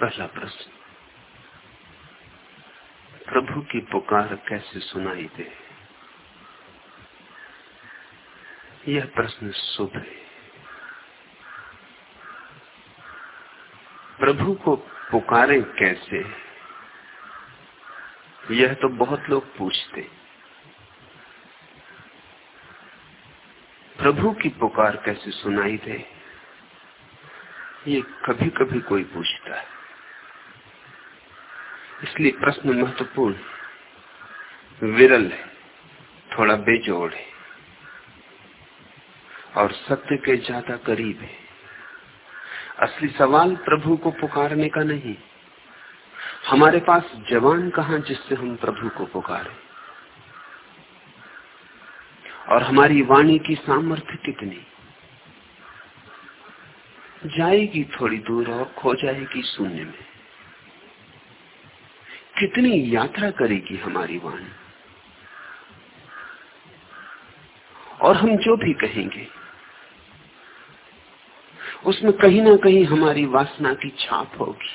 पहला प्रश्न, प्रभु की पुकार कैसे सुनाई दे? यह प्रश्न शुभ है। प्रभु को पुकारें कैसे? यह तो बहुत लोग पूछते। प्रभु की पुकार कैसे सुनाई दे? ये कभी कभी कोई पूछता है। इसलिए प्रश्न महत्वपूर्ण विरल है, थोड़ा बेजोड़ है, और सत्य के ज़्यादा करीब है। असली सवाल प्रभु को पुकारने का नहीं। हमारे पास जवान कहा जिससे हम प्रभु को पुकारें? और हमारी वाणी की सामर्थ्य कितनी? जाएगी थोड़ी दूर और खो जाएगी शून्य में। कितनी यात्रा करेगी हमारी वाणी? और हम जो भी कहेंगे, उसमें कहीं ना कहीं हमारी वासना की छाप होगी।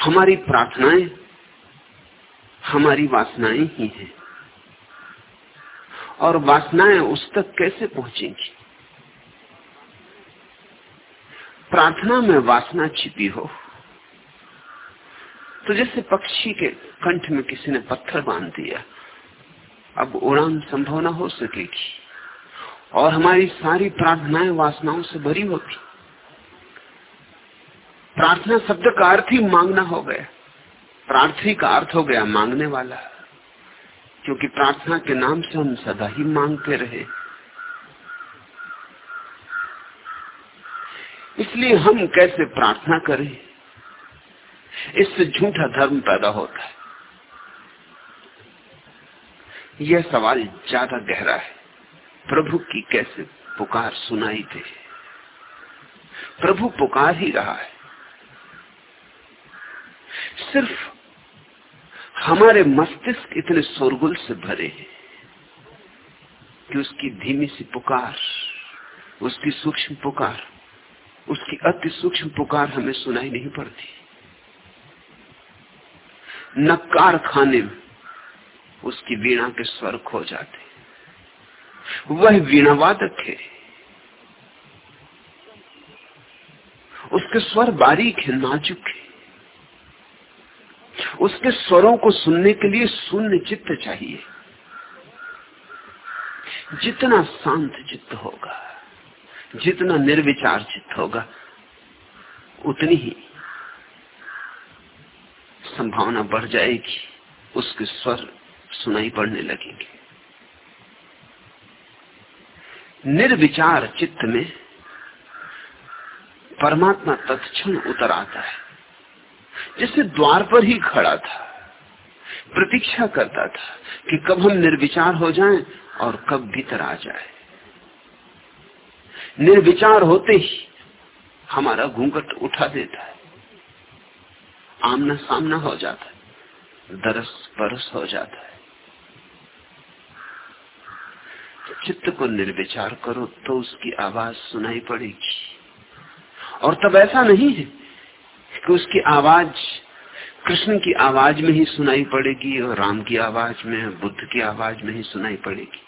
हमारी प्रार्थनाएँ, हमारी वासनाएँ ही हैं। और वासनाएँ उस तक कैसे पहुंचेंगी? प्रार्थना में वासना छिपी हो तो जैसे पक्षी के कंठ में किसी ने पत्थर बाँध दिया, अब उड़ान संभव ना हो सकेगी। और हमारी सारी प्रार्थनाएँ वासनाओं से भरी होती। प्रार्थना शब्द का अर्थ ही मांगना हो गया। प्रार्थी का अर्थ हो गया मांगने वाला। क्योंकि प्रार्थना के नाम से हम सदा ही मांगते रहे। इसलिए हम कैसे प्रार्थना करें? इससे झूठा धर्म पैदा होता है। यह सवाल ज़्यादा गहरा है। प्रभु की कैसे पुकार सुनाई दे? प्रभु पुकार ही रहा है। सिर्फ़ हमारे मस्तिष्क इतने शोरगुल से भरे हैं कि उसकी धीमी सी पुकार, उसकी सूक्ष्म पुकार, उसकी अति सूक्ष्म पुकार हमें सुनाई नहीं पड़ती। न कारखाने में उसकी वीणा के स्वर खो जाते। वह वीणावादक है। उसके स्वर बारीक है, नाजुक है। उसके स्वरों को सुनने के लिए शून्य चित्त चाहिए। जितना शांत चित्त होगा, जितना निर्विचार चित्त होगा, उतनी ही संभावना बढ़ जाएगी, उसके स्वर सुनाई पड़ने लगेंगे। निर्विचार चित्त में परमात्मा तत्क्षण उतर आता है जैसे द्वार पर ही खड़ा था, प्रतीक्षा करता था कि कब हम निर्विचार हो जाएँ और कब भीतर आ जाए। निर्विचार होते ही हमारा घूंघट उठा देता है। आमना सामना हो जाता है। दरस परस हो जाता है। चित्त को निर्विचार करो तो उसकी आवाज़ सुनाई पड़ेगी। और तब ऐसा नहीं है कि उसकी आवाज़ कृष्ण की आवाज़ में ही सुनाई पड़ेगी और राम की आवाज़ में, बुद्ध की आवाज़ में ही सुनाई पड़ेगी।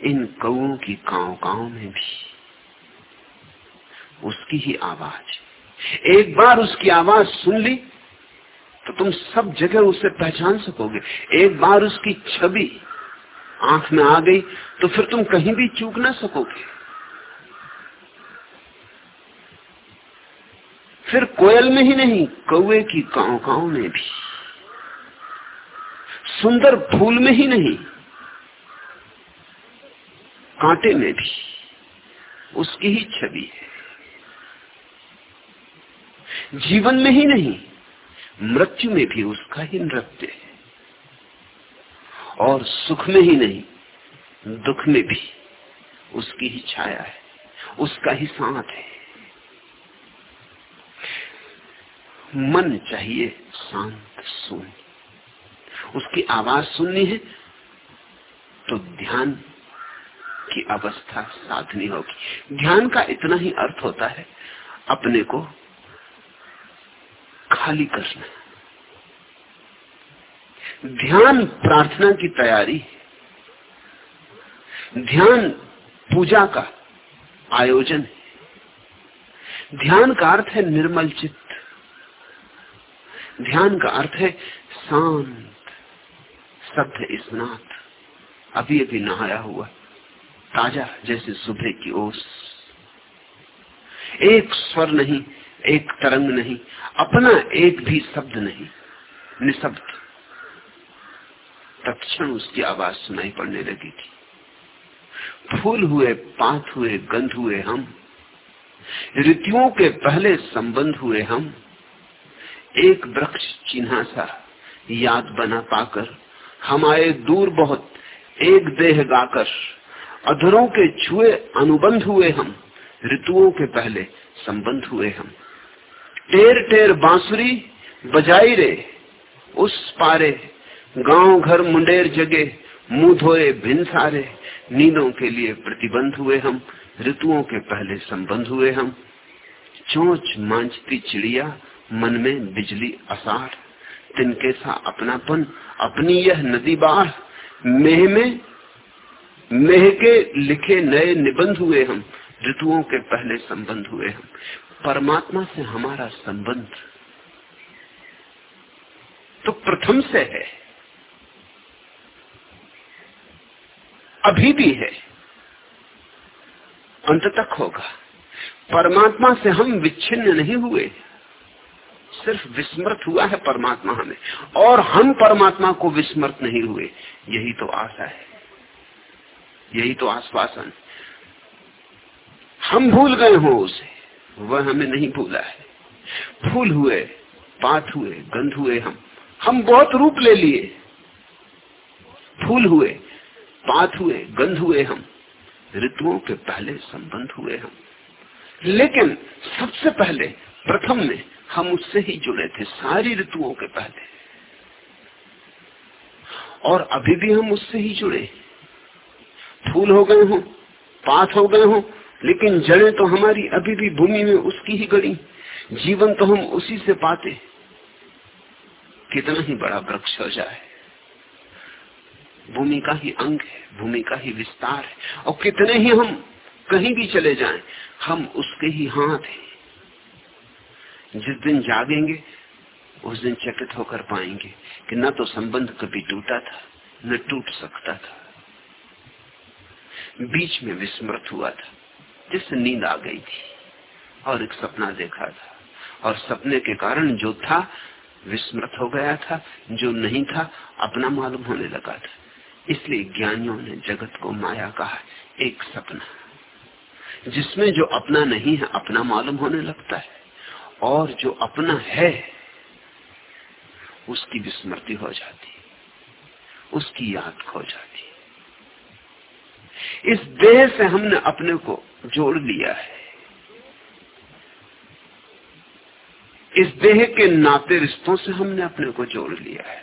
इन कौ की काव काव में भी उसकी ही आवाज़ एक बार उसकी आवाज़ सुन ली तो तुम सब जगह उसे पहचान सकोगे। एक बार उसकी छवि आँख में आ गई तो फिर तुम कहीं भी चूक ना सकोगे। फिर कोयल में ही नहीं कौए की काव काव में भी। सुंदर फूल में ही नहीं, कांटे में भी। उसकी ही छवि है। जीवन में ही नहीं, मृत्यु में भी उसका ही नृत्य है। और सुख में ही नहीं, दुख में भी उसकी ही छाया है, उसका ही साथ है। मन चाहिए शांत सुन। उसकी आवाज़ सुननी है तो ध्यान की अवस्था साधनी होगी। ध्यान का इतना ही अर्थ होता है, अपने को खाली करना ध्यान प्रार्थना की तैयारी ध्यान पूजा का आयोजन है। ध्यान का अर्थ है निर्मल चित्त। ध्यान का अर्थ है शांत शब्द स्नात। अभी अभी नहाया हुआ, ताज़ा जैसे सुबह की ओस। एक स्वर नहीं एक तरंग नहीं, अपना एक भी शब्द नहीं, निशब्द। तत्क्षण उसकी आवाज़ सुनाई पड़ने लगी थी। फूल हुए, पात हुए, गंध हुए हम, ऋतुओं के पहले संबंध हुए हम, एक वृक्ष चिन्हा सा याद बना पाकर, हम आए दूर बहुत, एक देह गाकर, अधरों के छुए अनुबंध हुए हम, ऋतुओं के पहले संबंध हुए हम। टेर टेर बांसुरी बजाई रे, उस पारे, गाँव घर मुंडेर जगे, मुँह धोए भिन सारे। नींदों के लिए प्रतिबंध हुए हम, ऋतुओं के पहले संबंध हुए हम। चोच मांझती चिड़िया, मन में बिजली असार। तिनके सा अपनापन, अपनी यह नदी बाढ़। मेह में, मेह के लिखे नए निबंध हुए हम, ऋतुओं के पहले संबंध हुए हम। परमात्मा से हमारा संबंध तो प्रथम से है, अभी भी है अंत तक होगा। परमात्मा से हम विच्छिन्न नहीं हुए, सिर्फ़ विस्मृत हुआ है परमात्मा हमें, और हम परमात्मा को विस्मृत नहीं हुए, यही तो आशा है, यही तो आश्वासन। हम भूल गए हो उसे। वह हमें नहीं भूला है। फूल हुए, पात हुए, गंध हुए हम। हम बहुत रूप ले लिए। फूल हुए, पात हुए, गंध हुए हम। ऋतुओं के पहले संबंध हुए हम। लेकिन सबसे पहले, प्रथम में हम उससे ही जुड़े थे, सारी ऋतुओं के पहले। और अभी भी हम उससे ही जुड़े। फूल हो गए हो, पात हो गए हो लेकिन जड़े तो हमारी अभी भी भूमि में उसकी ही गड़ी, जीवन तो हम उसी से पाते। कितना ही बड़ा वृक्ष हो जाए। भूमि का ही अंग है, भूमि का ही विस्तार है, और कितने ही हम कहीं भी चले जाएँ, हम उसके ही हाथ हैं। जिस दिन जागेंगे, उस दिन चकित होकर पाएँगे कि न तो संबंध कभी टूटा था, न टूट सकता था। बीच में विस्मृत हुआ था। जिससे नींद आ गई थी और एक सपना देखा था। और सपने के कारण जो था, विस्मृत हो गया था, जो नहीं था, अपना मालूम होने लगा था। इसलिए ज्ञानियों ने जगत को माया कहा, एक सपना, जिसमें जो अपना नहीं है, अपना मालूम होने लगता है। और जो अपना है, उसकी विस्मृति हो जाती उसकी याद खो जाती इस देह से हमने अपने को जोड़ लिया है। इस देह के नाते रिश्तों से हमने अपने को जोड़ लिया है।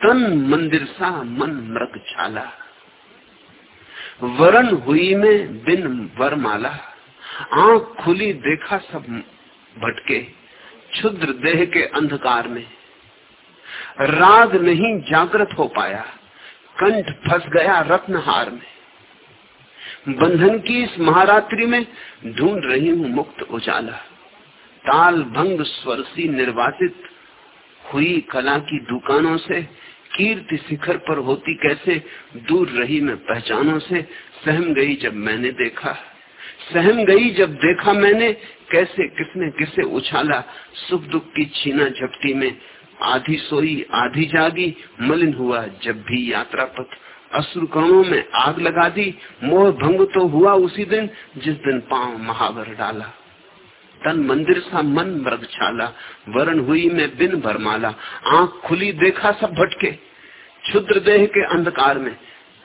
तन मंदिर सा मन मृग छाला वरण हुई में बिन वरमाला। आँख खुली देखा सब भटके क्षुद्र देह के अंधकार में। राग नहीं जागृत हो पाया। कंठ फंस गया रत्नहार में। बंधन की इस महारात्रि में ढूंढ रही हूँ मुक्त उजाला। ताल भंग स्वरसी निर्वासित हुई कला की दुकानों से, कीर्ति शिखर पर होती कैसे दूर रही मैं पहचानों से, सहम गई जब मैंने देखा। सहम गई जब देखा मैंने, कैसे किसने किसे उछाला, सुख दुख की छीना झपटी में आधी सोई, आधी जागी, मलिन हुआ जब भी यात्रा पथ। कणों में आग लगा दी, मोह भंग तो हुआ उसी दिन, जिस दिन पाँव महावर डाला। तन मंदिर सा मन मृग छाला, वरण हुई में बिन भरमाला आँख खुली देखा सब भटके, क्षुद्र देह के अंधकार में।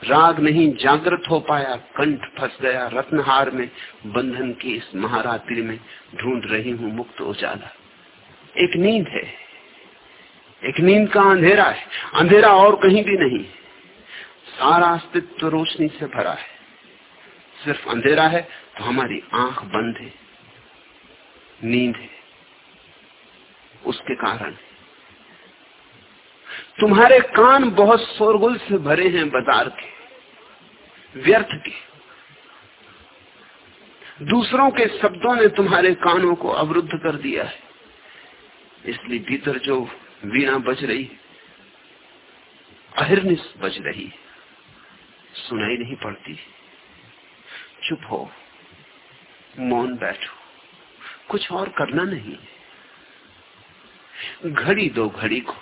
राग नहीं जागृत हो पाया, कंठ फंस गया रत्नहार में। बंधन की इस महारात्रि में ढूंढ रही हूँ मुक्त उजाला। एक नींद है। एक नींद का अंधेरा है। अंधेरा और कहीं भी नहीं। सारा अस्तित्व रोशनी से भरा है। सिर्फ़ अंधेरा है तो हमारी आँख बंद है। नींद है। उसके कारण तुम्हारे कान बहुत शोरगुल से भरे हैं बाज़ार के। व्यर्थ के। दूसरों के शब्दों ने तुम्हारे कानों को अवरुद्ध कर दिया है। इसलिए भीतर जो वीणा बज रही अहिर्निश बज रही, सुनाई नहीं पड़ती। चुप हो, मौन बैठो, कुछ और करना नहीं। घड़ी दो घड़ी को,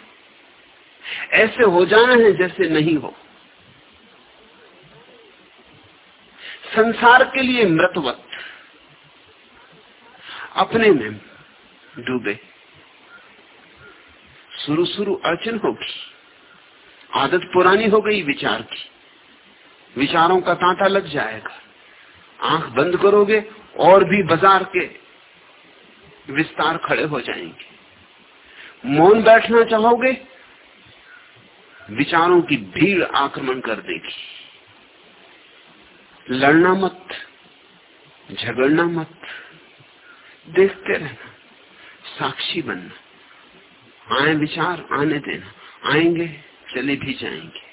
ऐसे हो जाना है जैसे नहीं हो। संसार के लिए मृतवत, अपने में डूबे। शुरू शुरू अड़चन होगी। आदत पुरानी हो गई विचार की। विचारों का तांता लग जाएगा। आँख बंद करोगे और भी बाज़ार के विस्तार खड़े हो जाएँगे। मौन बैठना चाहोगे, विचारों की भीड़ आक्रमण कर देगी। लड़ना मत, झगड़ना मत, देखते रहना, साक्षी बनना। आए विचार, आने देना। आएँगे, चले भी जाएँगे।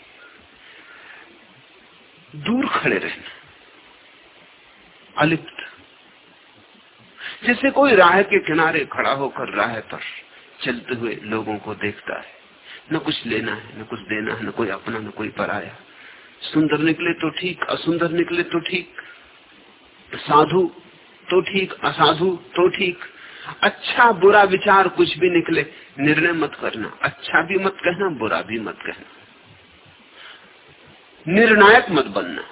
दूर खड़े रहना। अलिप्त। जैसे कोई राह के किनारे खड़ा होकर राह पर चलते हुए लोगों को देखता है। न कुछ लेना है, न कुछ देना है, न कोई अपना, न कोई पराया। सुंदर निकले तो ठीक, असुंदर निकले तो ठीक। साधु तो ठीक, असाधु तो ठीक। अच्छा बुरा विचार कुछ भी निकले, निर्णय मत करना। अच्छा भी मत कहना, बुरा भी मत कहना। निर्णायक मत बनना।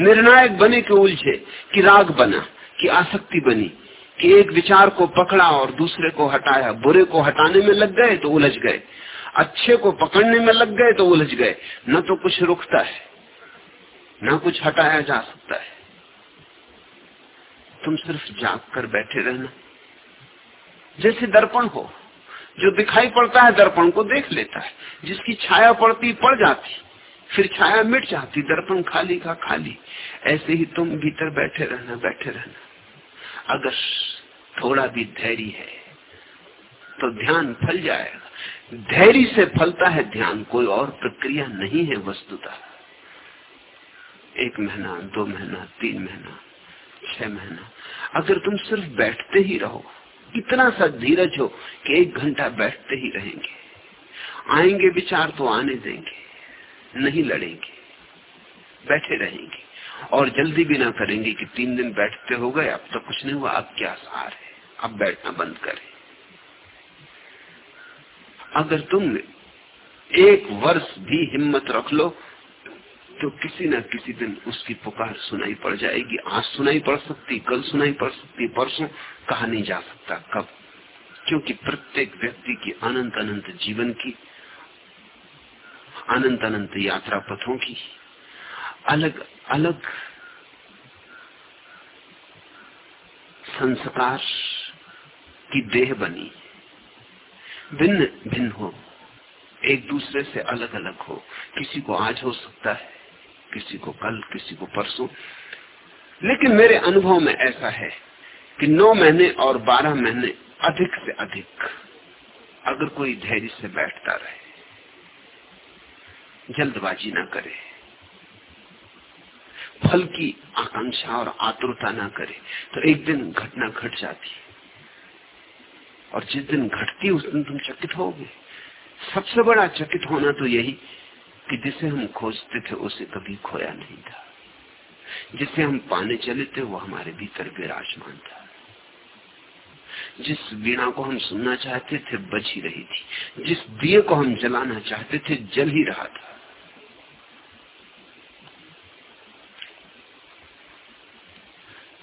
निर्णायक बने के उलझे, कि राग बना, कि आसक्ति बनी, कि एक विचार को पकड़ा और दूसरे को हटाया। बुरे को हटाने में लग गए तो उलझ गए। अच्छे को पकड़ने में लग गए तो उलझ गए। न तो कुछ रुकता है, न कुछ हटाया जा सकता है। तुम सिर्फ़ जाग कर बैठे रहना। जैसे दर्पण हो, जो दिखाई पड़ता है दर्पण को देख लेता है। जिसकी छाया पड़ती पड़ जाती, फिर छाया मिट जाती, दर्पण खाली का खाली। ऐसे ही तुम भीतर बैठे रहना बैठे रहना। अगर थोड़ा भी धैर्य है तो ध्यान फल जाएगा। धैर्य से फलता है ध्यान, कोई और प्रक्रिया नहीं है वस्तुता। एक महीना, दो महीना, तीन महीना, छह महीना। अगर तुम सिर्फ़ बैठते ही रहो इतना सा धीरज हो कि एक घंटा बैठते ही रहेंगे। आएँगे विचार तो आने देंगे, नहीं लड़ेंगे, बैठे रहेंगे। और जल्दी भी ना करेंगे कि तीन दिन बैठते हो गए, अब तो कुछ नहीं हुआ, अब क्या सार है? अब बैठना बंद करें। अगर तुम एक वर्ष भी हिम्मत रख लो तो किसी न किसी दिन उसकी पुकार सुनाई पड़ जाएगी आज सुनाई पड़ सकती, कल सुनाई पड़ सकती, परसों कहा नहीं जा सकता, कब? क्योंकि प्रत्येक व्यक्ति की अनंत अनंत जीवन की, अनंत अनंत यात्रा पथों की, अलग अलग संस्कार की देह बनी, भिन्न भिन्न हो, एक दूसरे से अलग अलग हो, किसी को आज हो सकता है। किसी को कल, किसी को परसों। लेकिन मेरे अनुभव में ऐसा है कि नौ महीने और बारह महीने अधिक से अधिक अगर कोई धैर्य से बैठता रहे, जल्दबाजी ना करे, फल की आकांक्षा और आतुरता ना करे तो एक दिन घटना घट जाती। और जिस दिन घटती, उस दिन तुम चकित होगे। सबसे बड़ा चकित होना तो यही कि जिसे हम खोजते थे, उसे कभी खोया नहीं था। जिसे हम पाने चले थे, वो हमारे भीतर विराजमान था। जिस वीणा को हम सुनना चाहते थे बच ही रही थी। जिस दिए को हम जलाना चाहते थे, जल ही रहा था।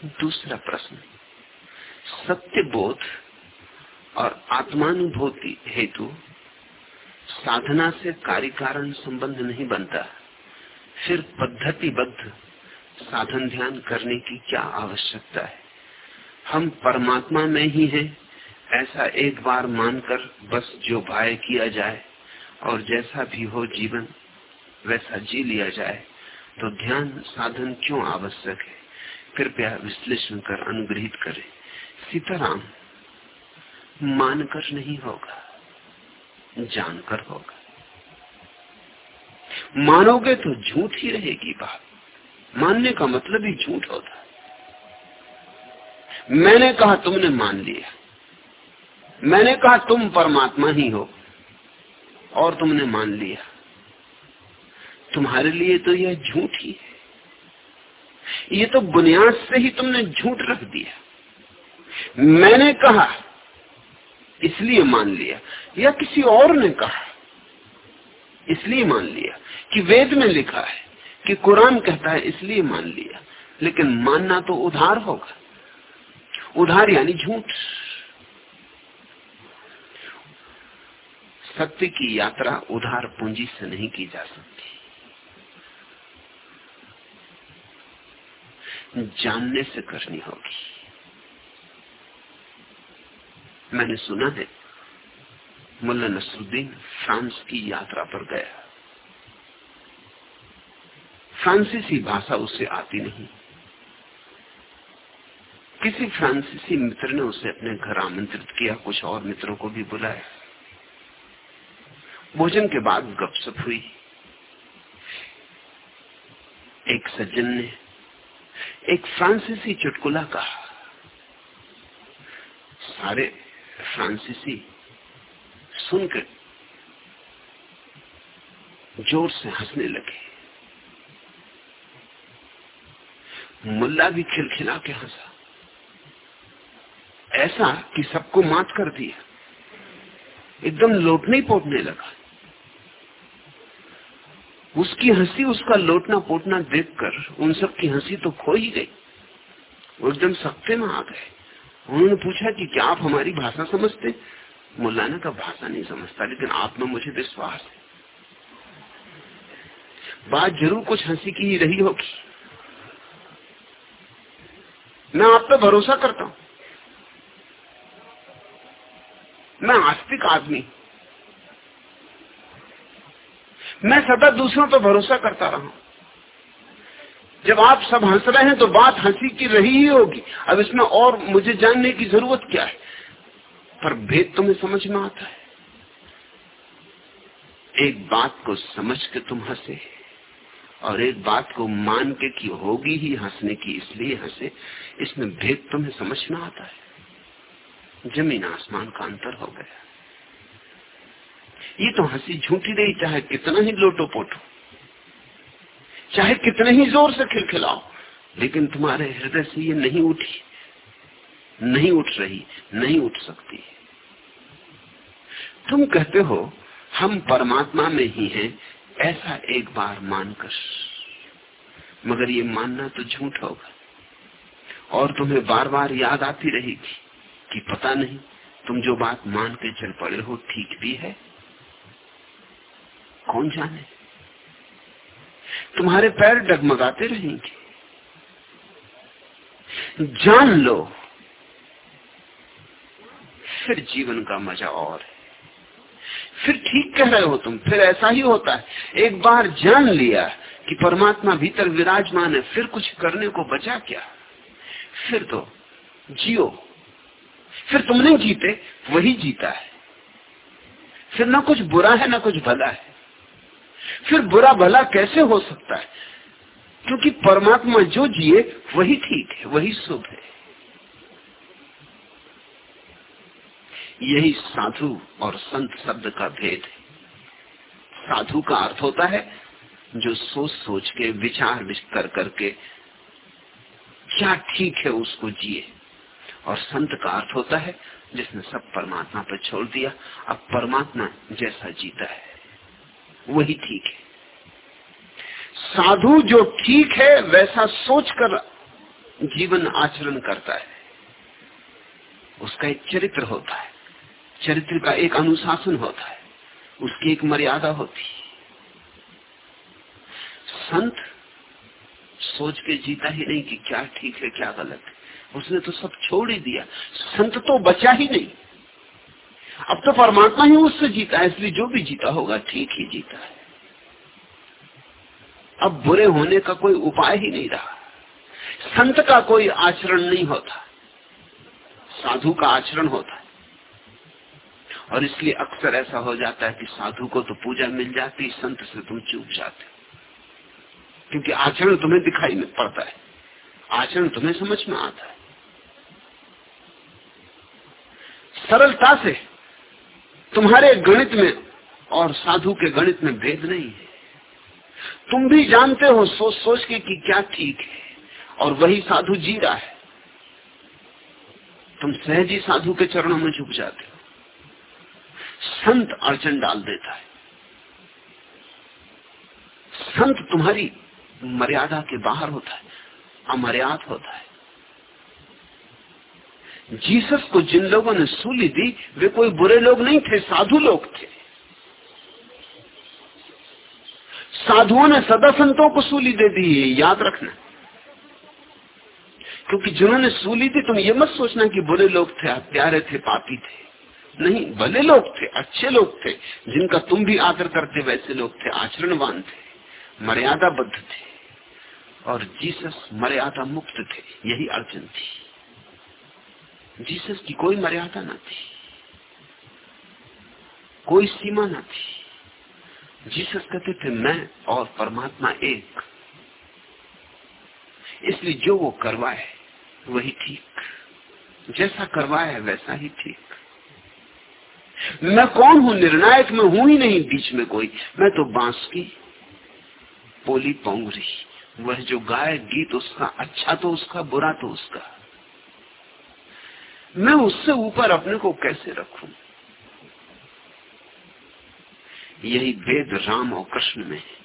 दूसरा प्रश्न सत्य बोध और आत्मानुभूति हेतु साधना से कार्य कारण संबंध नहीं बनता। फिर पद्धतिबद्ध साधन ध्यान करने की क्या आवश्यकता है? हम परमात्मा में ही हैं, ऐसा एक बार मानकर बस जो भाई किया जाए और जैसा भी हो जीवन, वैसा जी लिया जाए तो ध्यान साधन क्यों आवश्यक है? कृपया विश्लेषण कर, अनुग्रहित करें। सीताराम, मानकर नहीं होगा। जानकर होगा। मानोगे तो झूठ ही रहेगी बात। मानने का मतलब ही झूठ होता है। मैंने कहा तुमने मान लिया। मैंने कहा तुम परमात्मा ही हो और तुमने मान लिया। तुम्हारे लिए तो यह झूठ ही है। ये तो बुनियाद से ही तुमने झूठ रख दिया। मैंने कहा इसलिए मान लिया। या किसी और ने कहा। इसलिए मान लिया कि वेद में लिखा है कि कुरान कहता है, इसलिए मान लिया। लेकिन मानना तो उधार होगा। उधार यानी झूठ। सत्य की यात्रा उधार पूंजी से नहीं की जा सकती। जानने से करनी होगी। मैंने सुना है, मुल्ला नसरुद्दीन फ्रांस की यात्रा पर गया। फ्रांसीसी भाषा उसे आती नहीं। किसी फ्रांसीसी मित्र ने उसे अपने घर आमंत्रित किया, कुछ और मित्रों को भी बुलाया। भोजन के बाद गपशप हुई। एक सज्जन ने एक फ्रांसीसी चुटकुला कहा, सारे फ्रांसीसी, सुनकर ज़ोर से हंसने लगे। मुल्ला भी खिलखिला के हंसा। ऐसा कि सबको मात कर दिया। एकदम लोटने पोटने लगा। उसकी हँसी, उसका लोटना पोटना देखकर उन सब की हँसी तो खो ही गई। वो एकदम सख्ते में आ गए। उन्होंने पूछा कि क्या आप हमारी भाषा समझते? मुल्ला ने कहा भाषा नहीं समझता, लेकिन आप में मुझे विश्वास है। बात ज़रूर कुछ हँसी की ही रही होगी। मैं आप पे भरोसा करता हूँ। मैं आस्तिक आदमी। मैं सदा दूसरों पर भरोसा करता रहा जब आप सब हंस रहे हैं तो बात हँसी की रही ही होगी। अब इसमें और मुझे जानने की ज़रूरत क्या है? पर भेद तुम्हें समझ में आता है। एक बात को समझ के तुम हंसे, और एक बात को मान के कि होगी ही हंसने की, इसलिए हंसे, इसमें भेद तुम्हें समझ में आता है। ज़मीन आसमान का अंतर हो गया। ये तो हँसी झूठी रही चाहे कितना ही लोटो पोटो। चाहे कितने ही ज़ोर से खिलखिलाओ, लेकिन तुम्हारे हृदय से ये नहीं उठी, नहीं उठ रही, नहीं उठ सकती। तुम कहते हो, हम परमात्मा में ही हैं, ऐसा एक बार मानकर। मगर ये मानना तो झूठ होगा। और तुम्हें बार बार याद आती रहेगी कि पता नहीं, तुम जो बात मान के चल पड़े हो, ठीक भी है? कौन जाने? तुम्हारे पैर डगमगाते रहेंगे। जान लो, फिर जीवन का मज़ा और है। फिर ठीक कह रहे हो तुम, फिर ऐसा ही होता है। एक बार जान लिया कि परमात्मा भीतर विराजमान है, फिर कुछ करने को बचा क्या? फिर तो जियो। फिर तुमने जीते, वही जीता है। फिर ना कुछ बुरा है, ना कुछ भला है। फिर बुरा भला कैसे हो सकता है? क्योंकि परमात्मा जो जिए, वही ठीक है, वही शुभ है। यही साधु और संत शब्द का भेद है। साधु का अर्थ होता है, जो सोच सोच के, विचार विस्तर करके, क्या ठीक है उसको जिए। और संत का अर्थ होता है, जिसने सब परमात्मा पर छोड़ दिया, अब परमात्मा जैसा जीता है। वही ठीक है। साधु जो ठीक है, वैसा सोचकर जीवन आचरण करता है। उसका एक चरित्र होता है। चरित्र का एक अनुशासन होता है। उसकी एक मर्यादा होती है। संत सोच के जीता ही नहीं कि क्या ठीक है, क्या गलत है। उसने तो सब छोड़ ही दिया। संत तो बचा ही नहीं। अब तो परमात्मा ही उससे जीता है, इसलिए जो भी जीता होगा ठीक ही जीता है। अब बुरे होने का कोई उपाय ही नहीं रहा। संत का कोई आचरण नहीं होता। साधु का आचरण होता है। और इसलिए अक्सर ऐसा हो जाता है कि साधु को तो पूजा मिल जाती, संत से तुम चूक जाते क्योंकि आचरण तुम्हें दिखाई में पड़ता है। आचरण तुम्हें समझ में आता है। सरलता से तुम्हारे गणित में और साधु के गणित में भेद नहीं है। तुम भी जानते हो सोच सोच के कि क्या ठीक है, और वही साधु जी रहा है। तुम सहजी साधु के चरणों में झुक जाते हो। संत अड़चन डाल देता है। संत तुम्हारी मर्यादा के बाहर होता है, अमर्याद होता है। जीसस को जिन लोगों ने सूली दी, वे कोई बुरे लोग नहीं थे, साधु लोग थे। साधुओं ने सदा संतों को सूली दे दी है याद रखना। क्योंकि जिन्होंने सूली दी, तुम ये मत सोचना कि बुरे लोग थे, प्यारे थे, पापी थे। नहीं, भले लोग थे, अच्छे लोग थे, जिनका तुम भी आदर करते, वैसे लोग थे, आचरणवान थे, मर्यादाबद्ध थे। और जीसस मर्यादा मुक्त थे, यही अड़चन थी। जीसस की कोई मर्यादा ना थी। कोई सीमा ना थी। जीसस कहते थे, मैं और परमात्मा एक। इसलिए जो वो करवाए, वही ठीक। जैसा करवाया, वैसा ही ठीक। मैं कौन हूँ? निर्णायक में हूँ ही नहीं बीच में कोई। मैं तो बाँस की पोली पोंगरी। वह जो गाय गीत, उसका अच्छा तो उसका, बुरा तो उसका। मैं उससे ऊपर अपने को कैसे रखूँ? यही भेद राम और कृष्ण में है।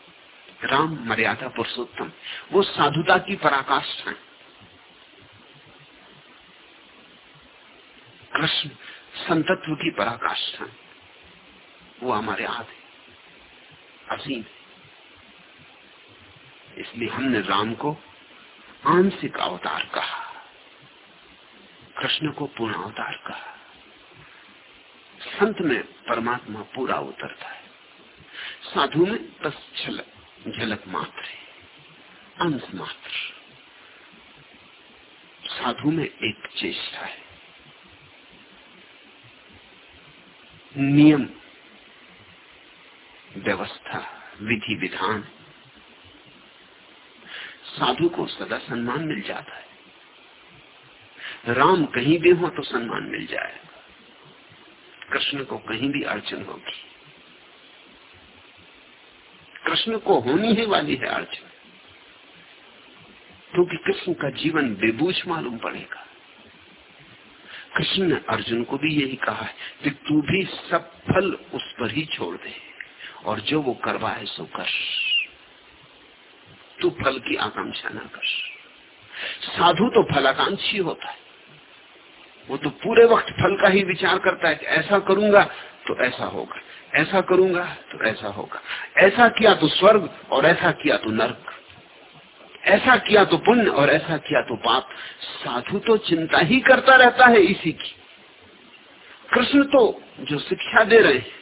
राम मर्यादा पुरुषोत्तम, वो साधुता की पराकाष्ठा है। कृष्ण संतत्व की पराकाष्ठा वो हमारे हाथ है, असीम है। इसलिए हमने राम को आंशिक अवतार कहा। कृष्ण को पूर्ण अवतार कहा संत में परमात्मा पूरा उतरता है। साधु में बस झलक झलक मात्र है अंश मात्र। साधु में एक चेष्टा है। नियम, व्यवस्था, विधि, विधान। साधु को सदा सम्मान मिल जाता है। राम कहीं भी हो तो सम्मान मिल जाएगा कृष्ण को कहीं भी अड़चन होगी। कृष्ण को होनी ही वाली है अड़चन। क्योंकि कृष्ण का जीवन बेबूझ मालूम पड़ेगा। कृष्ण ने अर्जुन को भी यही कहा है कि तू भी सब फल उस पर ही छोड़ दे और जो वो करवाए सो कर। तू फल की आकांक्षा ना कर। साधु तो फलाकांक्षी होता है। वो तो पूरे वक्त फल का ही विचार करता है कि ऐसा करूँगा तो ऐसा होगा, ऐसा करूँगा तो ऐसा होगा, ऐसा किया तो स्वर्ग और ऐसा किया तो नर्क, ऐसा किया तो पुण्य और ऐसा किया तो पाप। साधु तो चिंता ही करता रहता है इसी की। कृष्ण तो जो शिक्षा दे रहे हैं,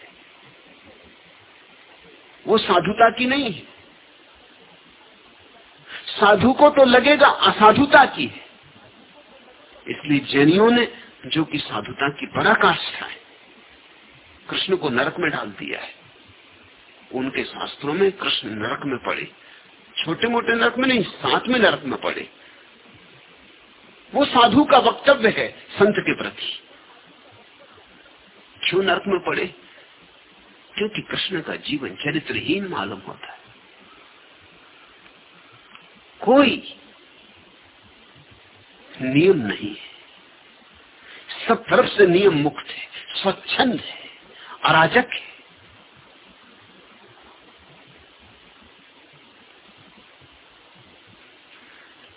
वो साधुता की नहीं है। साधु को तो लगेगा असाधुता की है। इसलिए जैनियों ने जो कि साधुता की पराकाष्ठा है कृष्ण को नरक में डाल दिया है। उनके शास्त्रों में कृष्ण नरक में पड़े छोटे मोटे नरक में नहीं, साथ में नरक में पड़े। वो साधु का वक्तव्य है संत के प्रति। क्यों नरक में पड़े, क्योंकि कृष्ण का जीवन चरित्रहीन मालूम होता है। कोई नियम नहीं है। सब तरफ़ से नियम मुक्त है, स्वच्छंद है, अराजक है।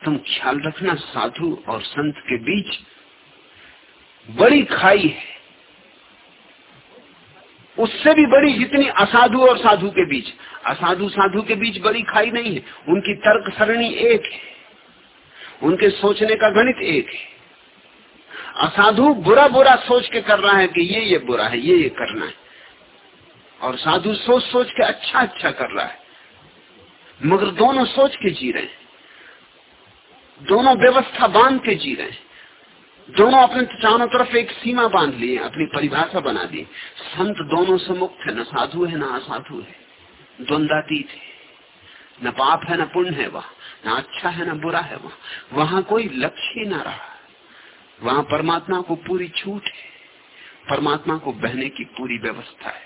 तुम ख्याल रखना, साधु और संत के बीच बड़ी खाई है। उससे भी बड़ी जितनी असाधु और साधु के बीच। असाधु साधु के बीच बड़ी खाई नहीं है, उनकी तर्क सरणी एक है। उनके सोचने का गणित एक है। असाधु बुरा बुरा सोच के कर रहा है कि ये ये बुरा है, ये ये करना है। और साधु सोच सोच के अच्छा अच्छा कर रहा है। मगर दोनों सोच के जी रहे हैं। दोनों व्यवस्था बाँध के जी रहे हैं। दोनों अपने चारों तरफ़ एक सीमा बाँध लिए अपनी परिभाषा बना दी संत दोनों से मुक्त है, न साधु है, न असाधु है। द्वंदातीत है। न पाप है, न पुण्य है वहाँ। न अच्छा है ना बुरा है वहाँ वहाँ कोई लक्ष्य ही ना रहा। वहाँ परमात्मा को पूरी छूट है। परमात्मा को बहने की पूरी व्यवस्था है।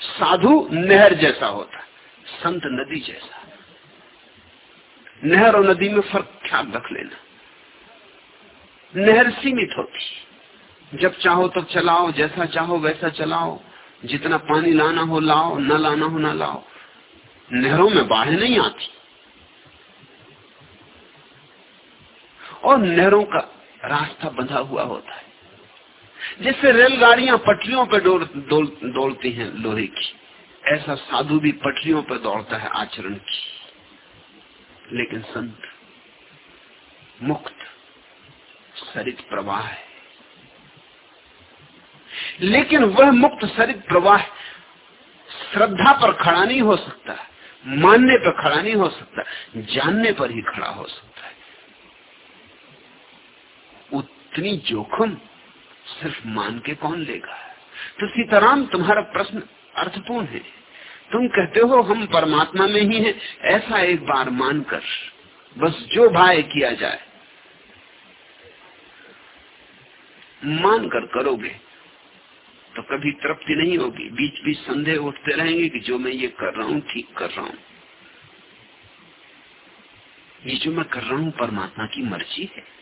साधु नहर जैसा होता संत नदी जैसा। नहर और नदी में फ़र्क ख्याल रख लेना। नहर सीमित होती जब चाहो तब चलाओ, जैसा चाहो वैसा चलाओ। जितना पानी लाना हो लाओ, न लाना हो न लाओ। नहरों में बाढ़ नहीं आती। और नहरों का रास्ता बंधा हुआ होता है जैसे रेलगाड़ियाँ पटरियों पर दौड़ती हैं लोहे की। ऐसा साधु भी पटरियों पर दौड़ता है आचरण की। लेकिन संत मुक्त, सरित प्रवाह है। लेकिन वह मुक्त, सरित प्रवाह श्रद्धा पर खड़ा नहीं हो सकता, मानने पर खड़ा नहीं हो सकता, जानने पर ही खड़ा हो सकता। उतनी जोखम सिर्फ़ मान के कौन लेगा? तो सीताराम तुम्हारा प्रश्न अर्थपूर्ण है। तुम कहते हो, हम परमात्मा में ही हैं। ऐसा एक बार मानकर बस जो भाई किया जाए मान कर करोगे तो कभी तृप्ति नहीं होगी। बीच बीच संदेह उठते रहेंगे कि जो मैं ये कर रहा हूँ, ठीक कर रहा हूँ। ये जो मैं कर रहा हूँ, परमात्मा की मर्ज़ी है।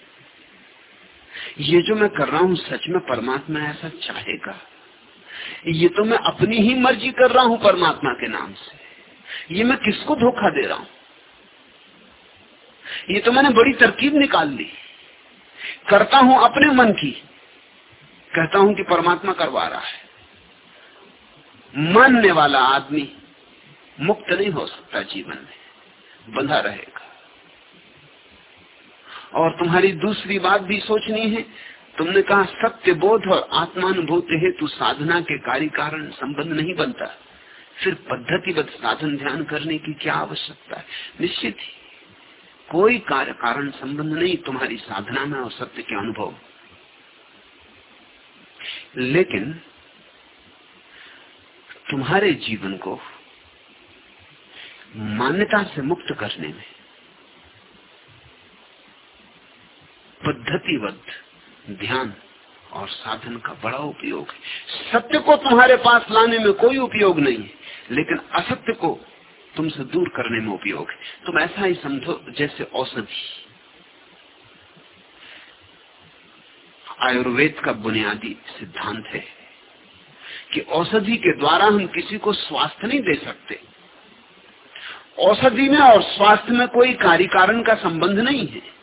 ये जो मैं कर रहा हूँ सच में परमात्मा ऐसा चाहेगा। ये तो मैं अपनी ही मर्ज़ी कर रहा हूँ परमात्मा के नाम से। ये मैं किसको धोखा दे रहा हूँ? ये तो मैंने बड़ी तरकीब निकाल ली। करता हूँ अपने मन की। कहता हूँ कि परमात्मा करवा रहा है। मानने वाला आदमी मुक्त नहीं हो सकता जीवन में। बंधा रहेगा। और तुम्हारी दूसरी बात भी सोचनी है। तुमने कहा, सत्य बोध और आत्मानुभूति हेतु साधना के कार्य कारण संबंध नहीं बनता। फिर पद्धतिबद्ध साधन ध्यान करने की क्या आवश्यकता है? निश्चित ही, कोई कार्य कारण संबंध नहीं तुम्हारी साधना में और सत्य के अनुभव लेकिन तुम्हारे जीवन को मान्यता से मुक्त करने में पद्धतिबद्ध ध्यान और साधन का बड़ा उपयोग है। सत्य को तुम्हारे पास लाने में कोई उपयोग नहीं है, लेकिन असत्य को तुमसे दूर करने में उपयोग है। तुम ऐसा ही समझो जैसे औषधि। आयुर्वेद का बुनियादी सिद्धांत है कि औषधि के द्वारा हम किसी को स्वास्थ्य नहीं दे सकते। औषधि में और स्वास्थ्य में कोई कार्य कारण का संबंध नहीं है।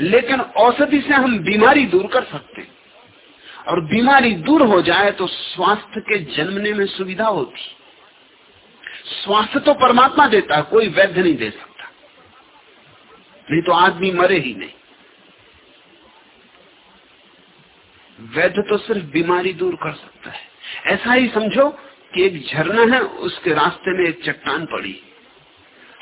लेकिन औषधि से हम बीमारी दूर कर सकते हैं। और बीमारी दूर हो जाए तो स्वास्थ्य के जन्मने में सुविधा होती स्वास्थ्य तो परमात्मा देता है, कोई वैद्य नहीं दे सकता। नहीं तो आदमी मरे ही नहीं। वैद्य तो सिर्फ़ बीमारी दूर कर सकता है। ऐसा ही समझो कि एक झरना है, उसके रास्ते में एक चट्टान पड़ी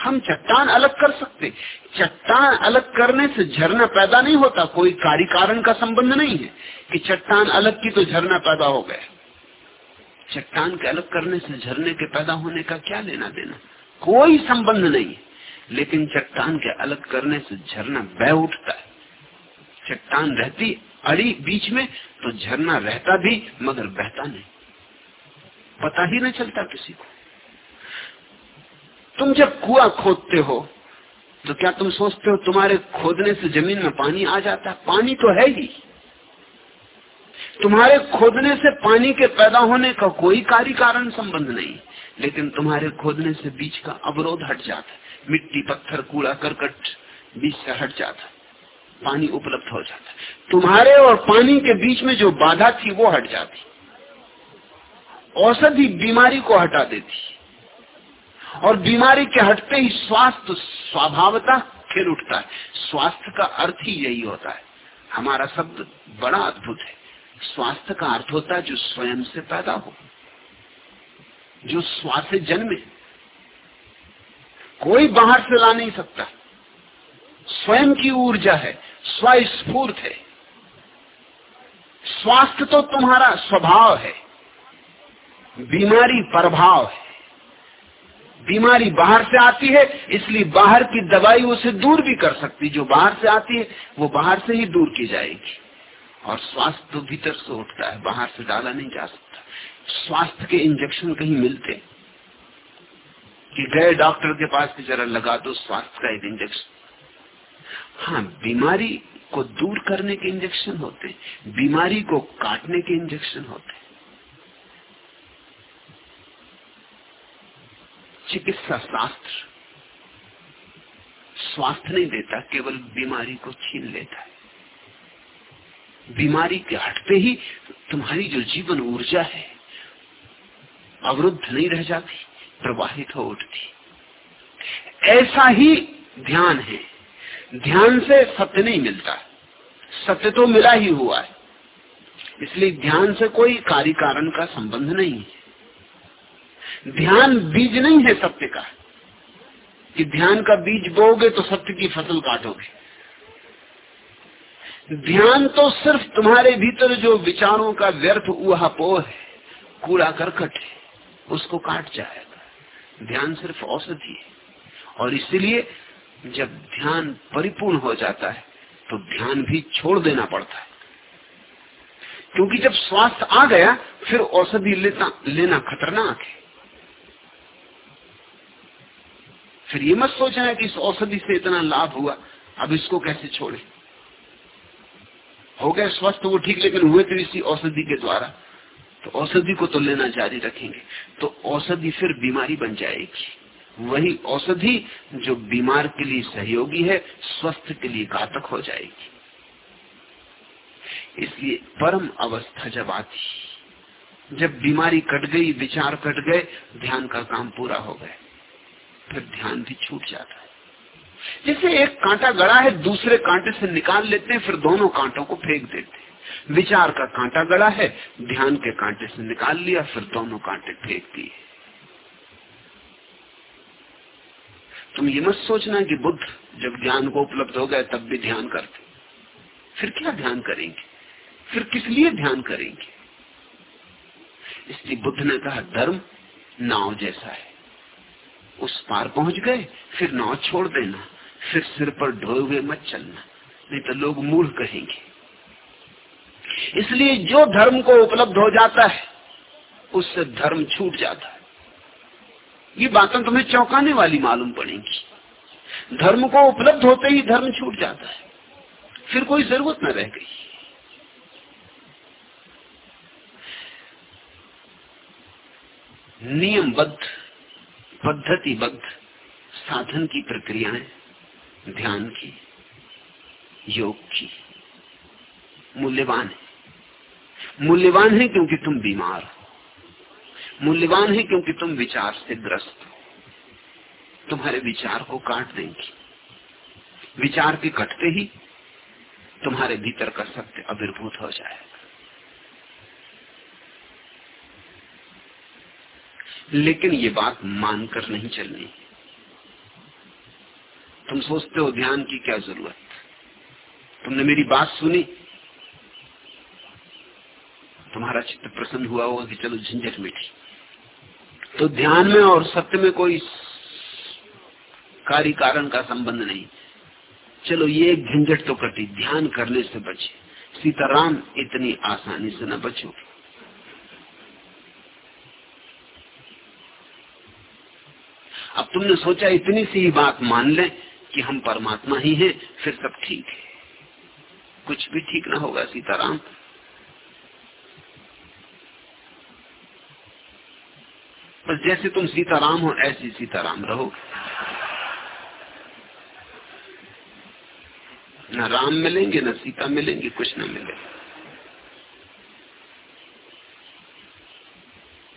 हम चट्टान अलग कर सकते। चट्टान अलग करने से झरना पैदा नहीं होता, कोई कार्य कारण का संबंध नहीं है कि चट्टान अलग की तो झरना पैदा हो गया। चट्टान के अलग करने से झरने के पैदा होने का क्या लेना देना? कोई संबंध नहीं लेकिन चट्टान के अलग करने से झरना बह उठता है। चट्टान रहती अड़ी बीच में तो झरना रहता भी, मगर बहता नहीं। पता ही नहीं चलता किसी को। तुम जब कुआ खोदते हो तो क्या तुम सोचते हो तुम्हारे खोदने से ज़मीन में पानी आ जाता है? पानी तो है ही। तुम्हारे खोदने से पानी के पैदा होने का कोई कार्य कारण संबंध नहीं, लेकिन तुम्हारे खोदने से बीच का अवरोध हट जाता है। मिट्टी, पत्थर, कूड़ा, करकट बीच से हट जाता पानी उपलब्ध हो जाता तुम्हारे और पानी के बीच में जो बाधा थी, वो हट जाती। औषधि बीमारी को हटा देती। और बीमारी के हटते ही स्वास्थ्य स्वभावता खिल उठता है। स्वास्थ्य का अर्थ ही यही होता है। हमारा शब्द बड़ा अद्भुत है। स्वास्थ्य का अर्थ होता है जो स्वयं से पैदा हो, जो स्वास्थ्य जन्मे। कोई बाहर से ला नहीं सकता। स्वयं की ऊर्जा है, स्वस्फूर्त है। स्वास्थ्य तो तुम्हारा स्वभाव है। बीमारी प्रभाव है। बीमारी बाहर से आती है, इसलिए बाहर की दवाई उसे दूर भी कर सकती जो बाहर से आती है, वो बाहर से ही दूर की जाएगी। और स्वास्थ्य तो भीतर से उठता है, बाहर से डाला नहीं जा सकता। स्वास्थ्य के इंजेक्शन कहीं मिलते कि गए डॉक्टर के पास की जरा लगा दो, स्वास्थ्य का एक इंजेक्शन। हाँ बीमारी को दूर करने के इंजेक्शन होते बीमारी को काटने के इंजेक्शन होते चिकित्सा शास्त्र स्वास्थ्य नहीं देता, केवल बीमारी को छीन लेता है। बीमारी के हटते ही तुम्हारी जो जीवन ऊर्जा है, अवरुद्ध नहीं रह जाती, प्रवाहित हो उठती। ऐसा ही ध्यान है। ध्यान से सत्य नहीं मिलता। सत्य तो मिला ही हुआ है। इसलिए ध्यान से कोई कार्य कारण का संबंध नहीं है। ध्यान बीज नहीं है सत्य का। कि ध्यान का बीज बोगे तो सत्य की फ़सल काटोगे। ध्यान तो सिर्फ़ तुम्हारे भीतर जो विचारों का व्यर्थ उहापोह है, कूड़ा करकट है, उसको काट जाएगा। ध्यान सिर्फ़ औषधि है और इसलिए जब ध्यान परिपूर्ण हो जाता है तो ध्यान भी छोड़ देना पड़ता है। क्योंकि जब स्वास्थ्य आ गया, फिर औषधि लेना खतरनाक है। फिर ये मत सोचना कि इस औषधि से इतना लाभ हुआ। अब इसको कैसे छोड़े? हो गए स्वस्थ वो ठीक, लेकिन हुए तो इसी औषधि के द्वारा। तो औषधि को तो लेना जारी रखेंगे। तो औषधि फिर बीमारी बन जाएगी। वही औषधि जो बीमार के लिए सहयोगी है, स्वस्थ के लिए घातक हो जाएगी। इसलिए परम अवस्था जब आती, जब बीमारी कट गई, विचार कट गए, ध्यान का काम पूरा हो गया। फिर ध्यान भी छूट जाता है। जैसे एक कांटा गड़ा है, दूसरे कांटे से निकाल लेते हैं, फिर दोनों कांटों को फेंक देते हैं। विचार का कांटा गड़ा है, ध्यान के कांटे से निकाल लिया, फिर दोनों कांटे फेंक दिए। तुम ये मत सोचना कि बुद्ध जब ज्ञान को उपलब्ध हो गए तब भी ध्यान करते। फिर क्या ध्यान करेंगे? फिर किस लिए ध्यान करेंगे? इसलिए बुद्ध ने कहा, धर्म नाव जैसा है। उस पार पहुँच गए, फिर नाव छोड़ देना, फिर सिर पर ढोए हुए मत चलना, नहीं तो लोग मूल कहेंगे। इसलिए जो धर्म को उपलब्ध हो जाता है, उससे धर्म छूट जाता है। ये बातें तुम्हें चौंकाने वाली मालूम पड़ेंगी। धर्म को उपलब्ध होते ही धर्म छूट जाता है। फिर कोई ज़रूरत न रह गई। नियमबद्ध पद्धतिबद्ध साधन की प्रक्रियाएँ, ध्यान की, योग की, मूल्यवान है। मूल्यवान है क्योंकि तुम बीमार हो। मूल्यवान है क्योंकि तुम विचार से ग्रस्त हो। तुम्हारे विचार को काट देंगी। विचार के कटते ही तुम्हारे भीतर का सत्य अभिर्भूत हो जाएगा। लेकिन ये बात मानकर नहीं चलनी। तुम सोचते हो ध्यान की क्या ज़रूरत? तुमने मेरी बात सुनी? तुम्हारा चित्त प्रसन्न हुआ होगा कि चलो झंझट मिटी तो ध्यान में और सत्य में कोई कार्य कारण का संबंध नहीं। चलो ये झंझट तो कटी ध्यान करने से बचे। सीताराम इतनी आसानी से न बचोगे। अब तुमने सोचा इतनी सी बात मान ले कि हम परमात्मा ही हैं, फिर सब ठीक है। कुछ भी ठीक ना होगा, सीताराम। बस जैसे तुम सीताराम हो, ऐसी सीताराम रहो। न राम मिलेंगे, न सीता मिलेंगे, कुछ न मिलेगा।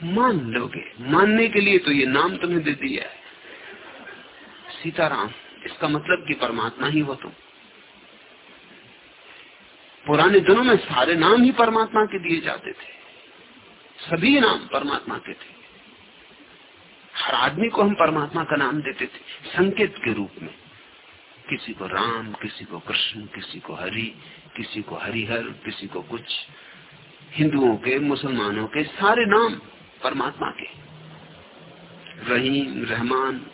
मान लोगे। मानने के लिए तो ये नाम तुम्हें दे दिया है। सीताराम, इसका मतलब कि परमात्मा ही हो तुम। पुराने दिनों में सारे नाम ही परमात्मा के दिए जाते थे। सभी नाम परमात्मा के थे। हर आदमी को हम परमात्मा का नाम देते थे, संकेत के रूप में। किसी को राम, किसी को कृष्ण, किसी को हरि, किसी को हरिहर, किसी को कुछ। हिंदुओं के, मुसलमानों के सारे नाम परमात्मा के। रहीम, रहमान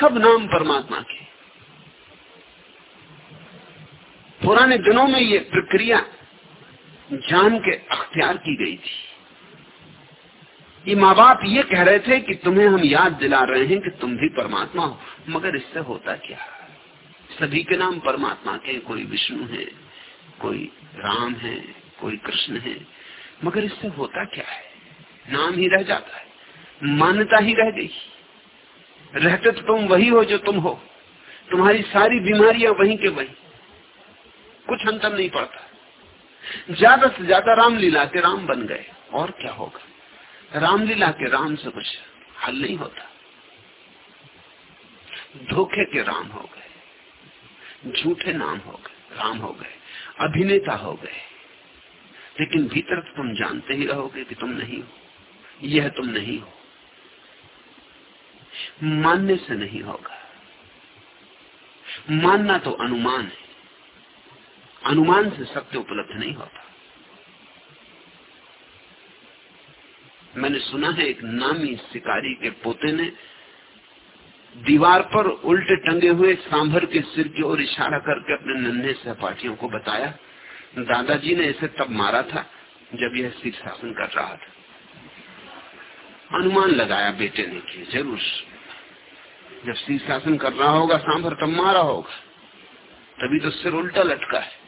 सब नाम परमात्मा के। पुराने दिनों में ये प्रक्रिया जान के अख्तियार की गई थी। ये माँ बाप ये कह रहे थे कि तुम्हें हम याद दिला रहे हैं कि तुम भी परमात्मा हो, मगर इससे होता क्या? सभी के नाम परमात्मा के कोई विष्णु है, कोई राम है, कोई कृष्ण है, मगर इससे होता क्या है? नाम ही रह जाता है, मान्यता ही रह गई। रहते तो तुम वही हो जो तुम हो। तुम्हारी सारी बीमारियाँ वहीं के वहीं। कुछ अंतर नहीं पड़ता। ज़्यादा से ज़्यादा रामलीला के राम बन गए। और क्या होगा? रामलीला के राम से कुछ हल नहीं होता। धोखे के राम हो गए। झूठे नाम हो गए। राम हो गए। अभिनेता हो गए। लेकिन भीतर तो तुम जानते ही रहोगे कि तुम नहीं हो। यह तुम नहीं हो। मानने से नहीं होगा। मानना तो अनुमान है। अनुमान से सत्य उपलब्ध नहीं होता। मैंने सुना है एक नामी शिकारी के पोते ने दीवार पर उल्टे टंगे हुए सांभर के सिर की ओर इशारा करके अपने नन्हे सहपाठियों को बताया, दादाजी ने इसे तब मारा था जब यह शीर्षासन कर रहा था। अनुमान लगाया बेटे ने कि ज़रूर जब शीर्षासन कर रहा होगा, सांभर तब मारा होगा। तभी तो सिर उल्टा लटका है।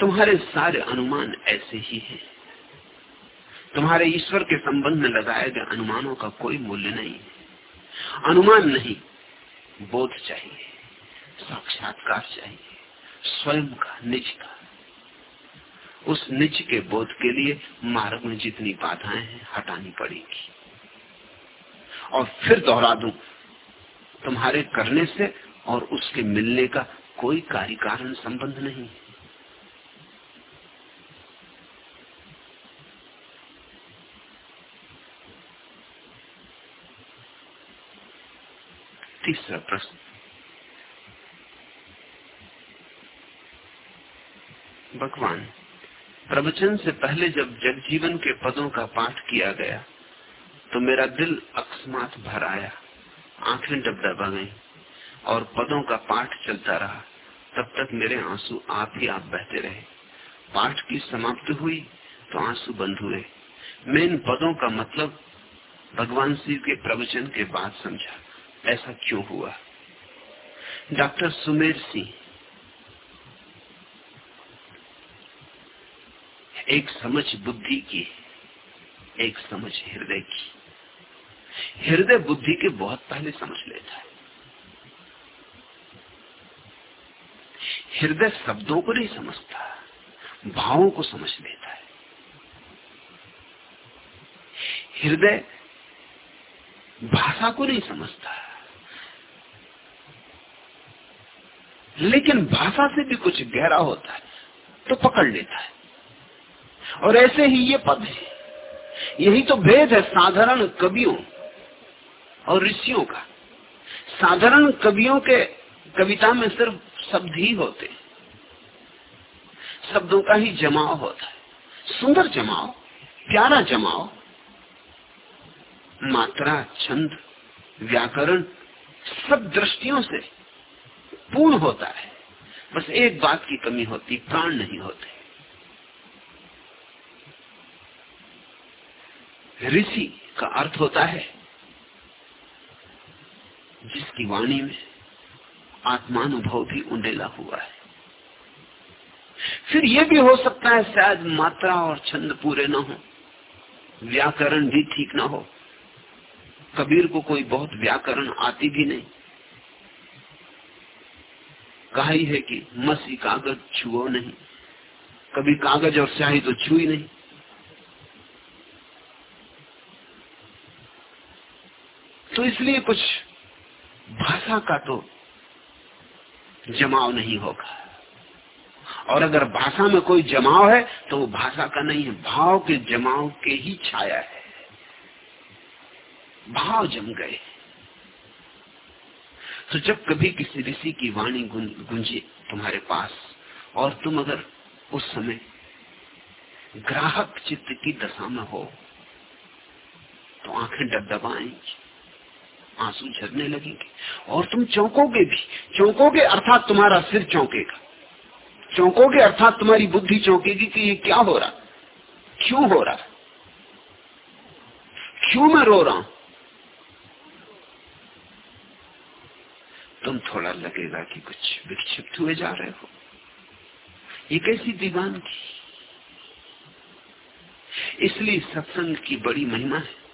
तुम्हारे सारे अनुमान ऐसे ही हैं। तुम्हारे ईश्वर के संबंध में लगाए गए अनुमानों का कोई मूल्य नहीं है। अनुमान नहीं, बोध चाहिए, साक्षात्कार चाहिए, स्वयं का, निज का। उस निज के बोध के लिए मार्ग में जितनी बाधाएँ हैं, हटानी पड़ेगी। और फिर दोहरा दू। तुम्हारे करने से और उसके मिलने का कोई कार्य कारण संबंध नहीं। तीसरा प्रश्न। भगवान, प्रवचन से पहले जब जगजीवन के पदों का पाठ किया गया तो मेरा दिल अकस्मात भर आया। आँखें डबडबा गई और पदों का पाठ चलता रहा। तब तक मेरे आँसू आप ही आप बहते रहे। पाठ की समाप्ति हुई तो आँसू बंद हुए। मैं इन पदों का मतलब भगवान शिव के प्रवचन के बाद समझा। ऐसा क्यों हुआ? डॉक्टर सुमेर सिंह। एक समझ बुद्धि की, एक समझ हृदय की। हृदय बुद्धि के बहुत पहले समझ लेता है। हृदय शब्दों को नहीं समझता, भावों को समझ लेता है। हृदय भाषा को नहीं समझता, लेकिन भाषा से भी कुछ गहरा होता है तो पकड़ लेता है। और ऐसे ही ये पद है। यही तो भेद है साधारण कवियों और ऋषियों का। साधारण कवियों के, कविता में सिर्फ़ शब्द ही होते शब्दों का ही जमाव होता है। सुंदर जमाव, प्यारा जमाव, मात्रा, छंद, व्याकरण, सब दृष्टियों से पूर्ण होता है। बस एक बात की कमी होती, प्राण नहीं होते। ऋषि का अर्थ होता है जिसकी वाणी में आत्मानुभव भी उंडेला हुआ है। फिर यह भी हो सकता है शायद मात्रा और छंद पूरे न हो, व्याकरण भी ठीक ना हो। कबीर को कोई बहुत व्याकरण आती भी नहीं। कहा ही है कि मसी कागज़ छुओ नहीं, कभी कागज़ और स्याही तो छू ही नहीं। तो इसलिए कुछ भाषा का तो जमाव नहीं होगा। और अगर भाषा में कोई जमाव है तो वो भाषा का नहीं है, भाव के जमाव के ही छाया है। भाव जम गए। तो जब कभी किसी ऋषि की वाणी गुंजी तुम्हारे पास, और तुम अगर उस समय ग्राहक चित्त की दशा में हो तो आँखें डबडबाएँगी। आँसू झरने लगेंगे। और तुम चौंकोगे भी। चौंकोगे अर्थात तुम्हारा सिर चौंकेगा। चौंकोगे अर्थात तुम्हारी बुद्धि चौंकेगी कि ये क्या हो रहा? क्यों हो रहा? क्यों मैं रो रहा हूँ? तुम थोड़ा लगेगा कि कुछ विक्षिप्त हुए जा रहे हो। ये कैसी दीवानगी? इसलिए सत्संग की बड़ी महिमा है।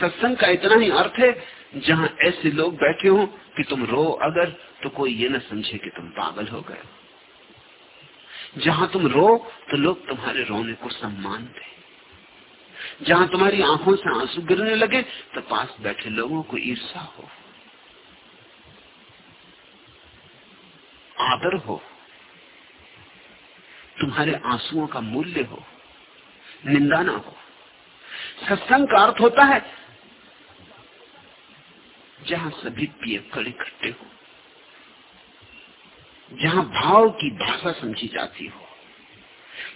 सत्संग का इतना ही अर्थ है, जहाँ ऐसे लोग बैठे हो कि तुम रो अगर तो कोई ये न समझे कि तुम पागल हो गए। जहाँ तुम रो तो लोग तुम्हारे रोने को सम्मान दे जहाँ तुम्हारी आँखों से आँसू गिरने लगे तो पास बैठे लोगों को ईर्षा हो। आदर हो। तुम्हारे आंसुओं का मूल्य हो। निंदा ना हो। सत्संग का अर्थ होता है जहाँ सभी पियक्कड़ इकट्ठे हो, जहाँ भाव की भाषा समझी जाती हो।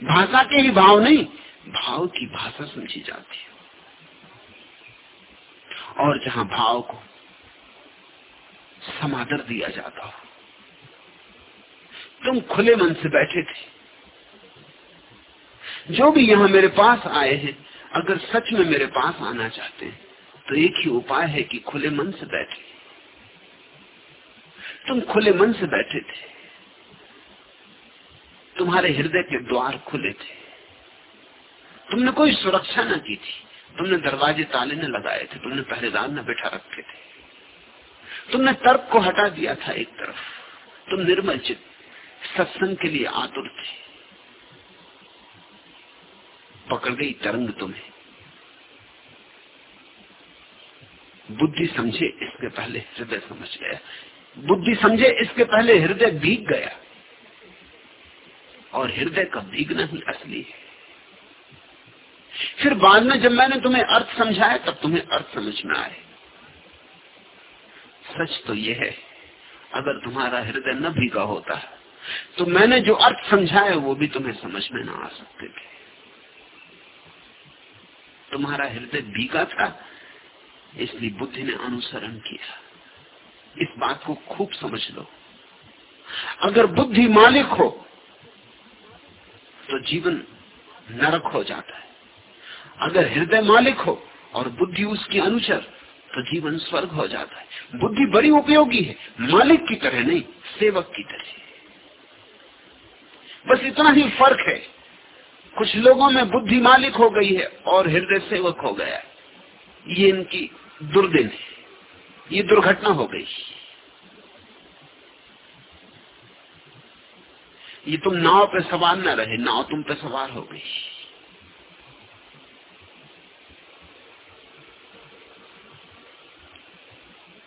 भाषा के ही भाव नहीं, भाव की भाषा समझी जाती हो। और जहाँ भाव को समादर दिया जाता हो। तुम खुले मन से बैठे थे। जो भी यहाँ मेरे पास आए हैं, अगर सच में मेरे पास आना चाहते हैं तो एक ही उपाय है कि खुले मन से बैठे। तुम खुले मन से बैठे थे। तुम्हारे हृदय के द्वार खुले थे। तुमने कोई सुरक्षा न की थी। तुमने दरवाजे ताले न लगाए थे। तुमने पहरेदार न बैठा रखे थे। तुमने तर्क को हटा दिया था एक तरफ़। तुम निर्मल चित सत्संग के लिए आतुर थे। पकड़ गई तरंग तुम्हें। बुद्धि समझे इसके पहले हृदय समझ गया। बुद्धि समझे इसके पहले हृदय भीग गया। और हृदय का भीगना ही असली है। फिर बाद में जब मैंने तुम्हें अर्थ समझाया, तब तुम्हें अर्थ समझ में आए सच तो यह है, अगर तुम्हारा हृदय न भीगा होता तो मैंने जो अर्थ समझाया, वो भी तुम्हें समझ में ना आ सकते थे। तुम्हारा हृदय भीगा था इसलिए बुद्धि ने अनुसरण किया। इस बात को खूब समझ लो। अगर बुद्धि मालिक हो तो जीवन नरक हो जाता है। अगर हृदय मालिक हो और बुद्धि उसकी अनुचर तो जीवन स्वर्ग हो जाता है। बुद्धि बड़ी उपयोगी है, मालिक की तरह नहीं, सेवक की तरह। बस इतना ही फ़र्क है। कुछ लोगों में बुद्धि मालिक हो गई है और हृदय सेवक हो गया ये इनकी दुर्दिन। है ये दुर्घटना हो गई। ये तुम नाव पे सवार न रहे, नाव तुम पे सवार हो गई।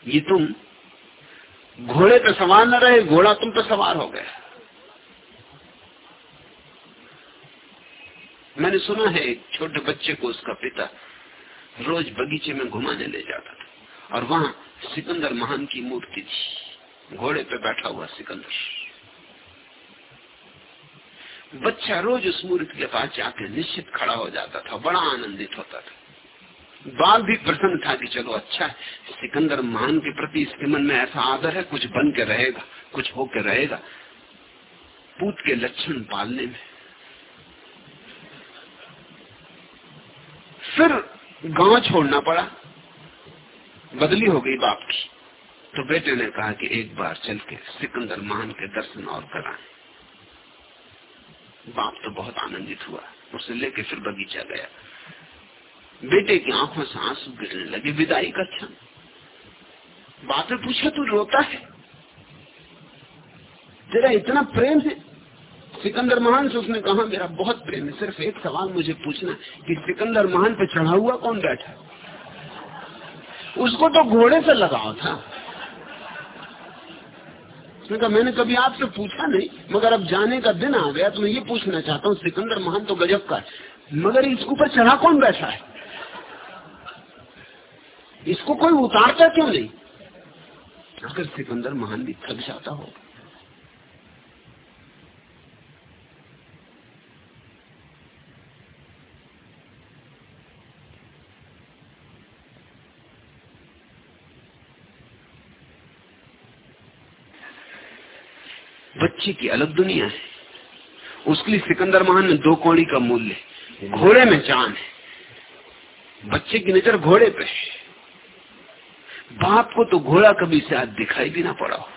ये तुम घोड़े पे सवार न रहे, घोड़ा तुम पे सवार हो गया। मैंने सुना है एक छोटे बच्चे को उसका पिता रोज बगीचे में घुमाने ले जाता था। और वहाँ सिकंदर महान की मूर्ति थी। घोड़े पे बैठा हुआ सिकंदर। बच्चा रोज उस मूर्ति के पास जाके निश्चित खड़ा हो जाता था, बड़ा आनंदित होता था। बाल भी प्रसन्न था कि चलो अच्छा है, सिकंदर महान के प्रति इसके मन में ऐसा आदर है, कुछ बन के रहेगा, कुछ होके रहेगा। पूत के लक्षण पालने में। फिर गाँव छोड़ना पड़ा। बदली हो गई बाप की। तो बेटे ने कहा कि एक बार चल के सिकंदर महान के दर्शन और कराएँ बाप तो बहुत आनंदित हुआ, उसे लेके फिर बगीचा गया। बेटे की आँखों से आँसू गिरने लगे, विदाई का क्षण। बाप ने पूछा, तू रोता है? तेरा इतना प्रेम है सिकंदर महान से उसने कहा, मेरा बहुत प्रेम है, सिर्फ़ एक सवाल मुझे पूछना कि सिकंदर महान पे चढ़ा हुआ कौन बैठा उसको तो घोड़े से लगाव था। उसने कहा, मैंने कभी आपसे पूछा नहीं, मगर अब जाने का दिन आ गया तो मैं ये पूछना चाहता हूँ, सिकंदर महान तो गजब का मगर इसके ऊपर चढ़ा कौन बैठा है? इसको कोई उतारता क्यों नहीं? अगर सिकंदर महान भी थक जाता हो बच्चे की अलग दुनिया है। उसके लिए सिकंदर महान में दो कौड़ी का मूल्य घोड़े में चाँद है। बच्चे की नज़र घोड़े पे बाप को तो घोड़ा कभी से आज दिखाई भी ना पड़ा हो।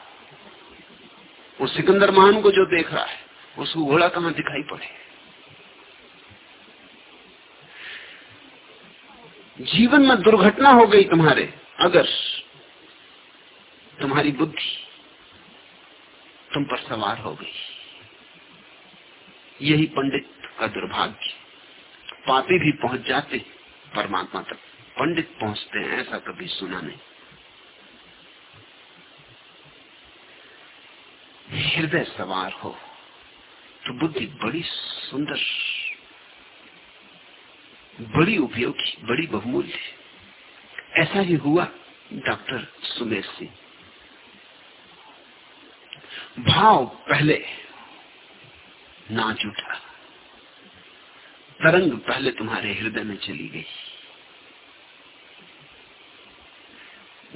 वो सिकंदर महान को जो देख रहा है, उसको घोड़ा कहाँ दिखाई पड़े? जीवन में दुर्घटना हो गई तुम्हारे, अगर तुम्हारी बुद्धि तुम पर सवार हो गई। यही पंडित का दुर्भाग्य। पापी भी पहुँच जाते परमात्मा तक। पंडित पहुँचते हैं, ऐसा कभी सुना नहीं। हृदय सवार हो तो बुद्धि बड़ी सुंदर, बड़ी उपयोगी, बड़ी बहुमूल्य। ऐसा ही हुआ डॉक्टर सुमेश सिंह। भाव पहले नाच उठा तरंग पहले तुम्हारे हृदय में चली गई।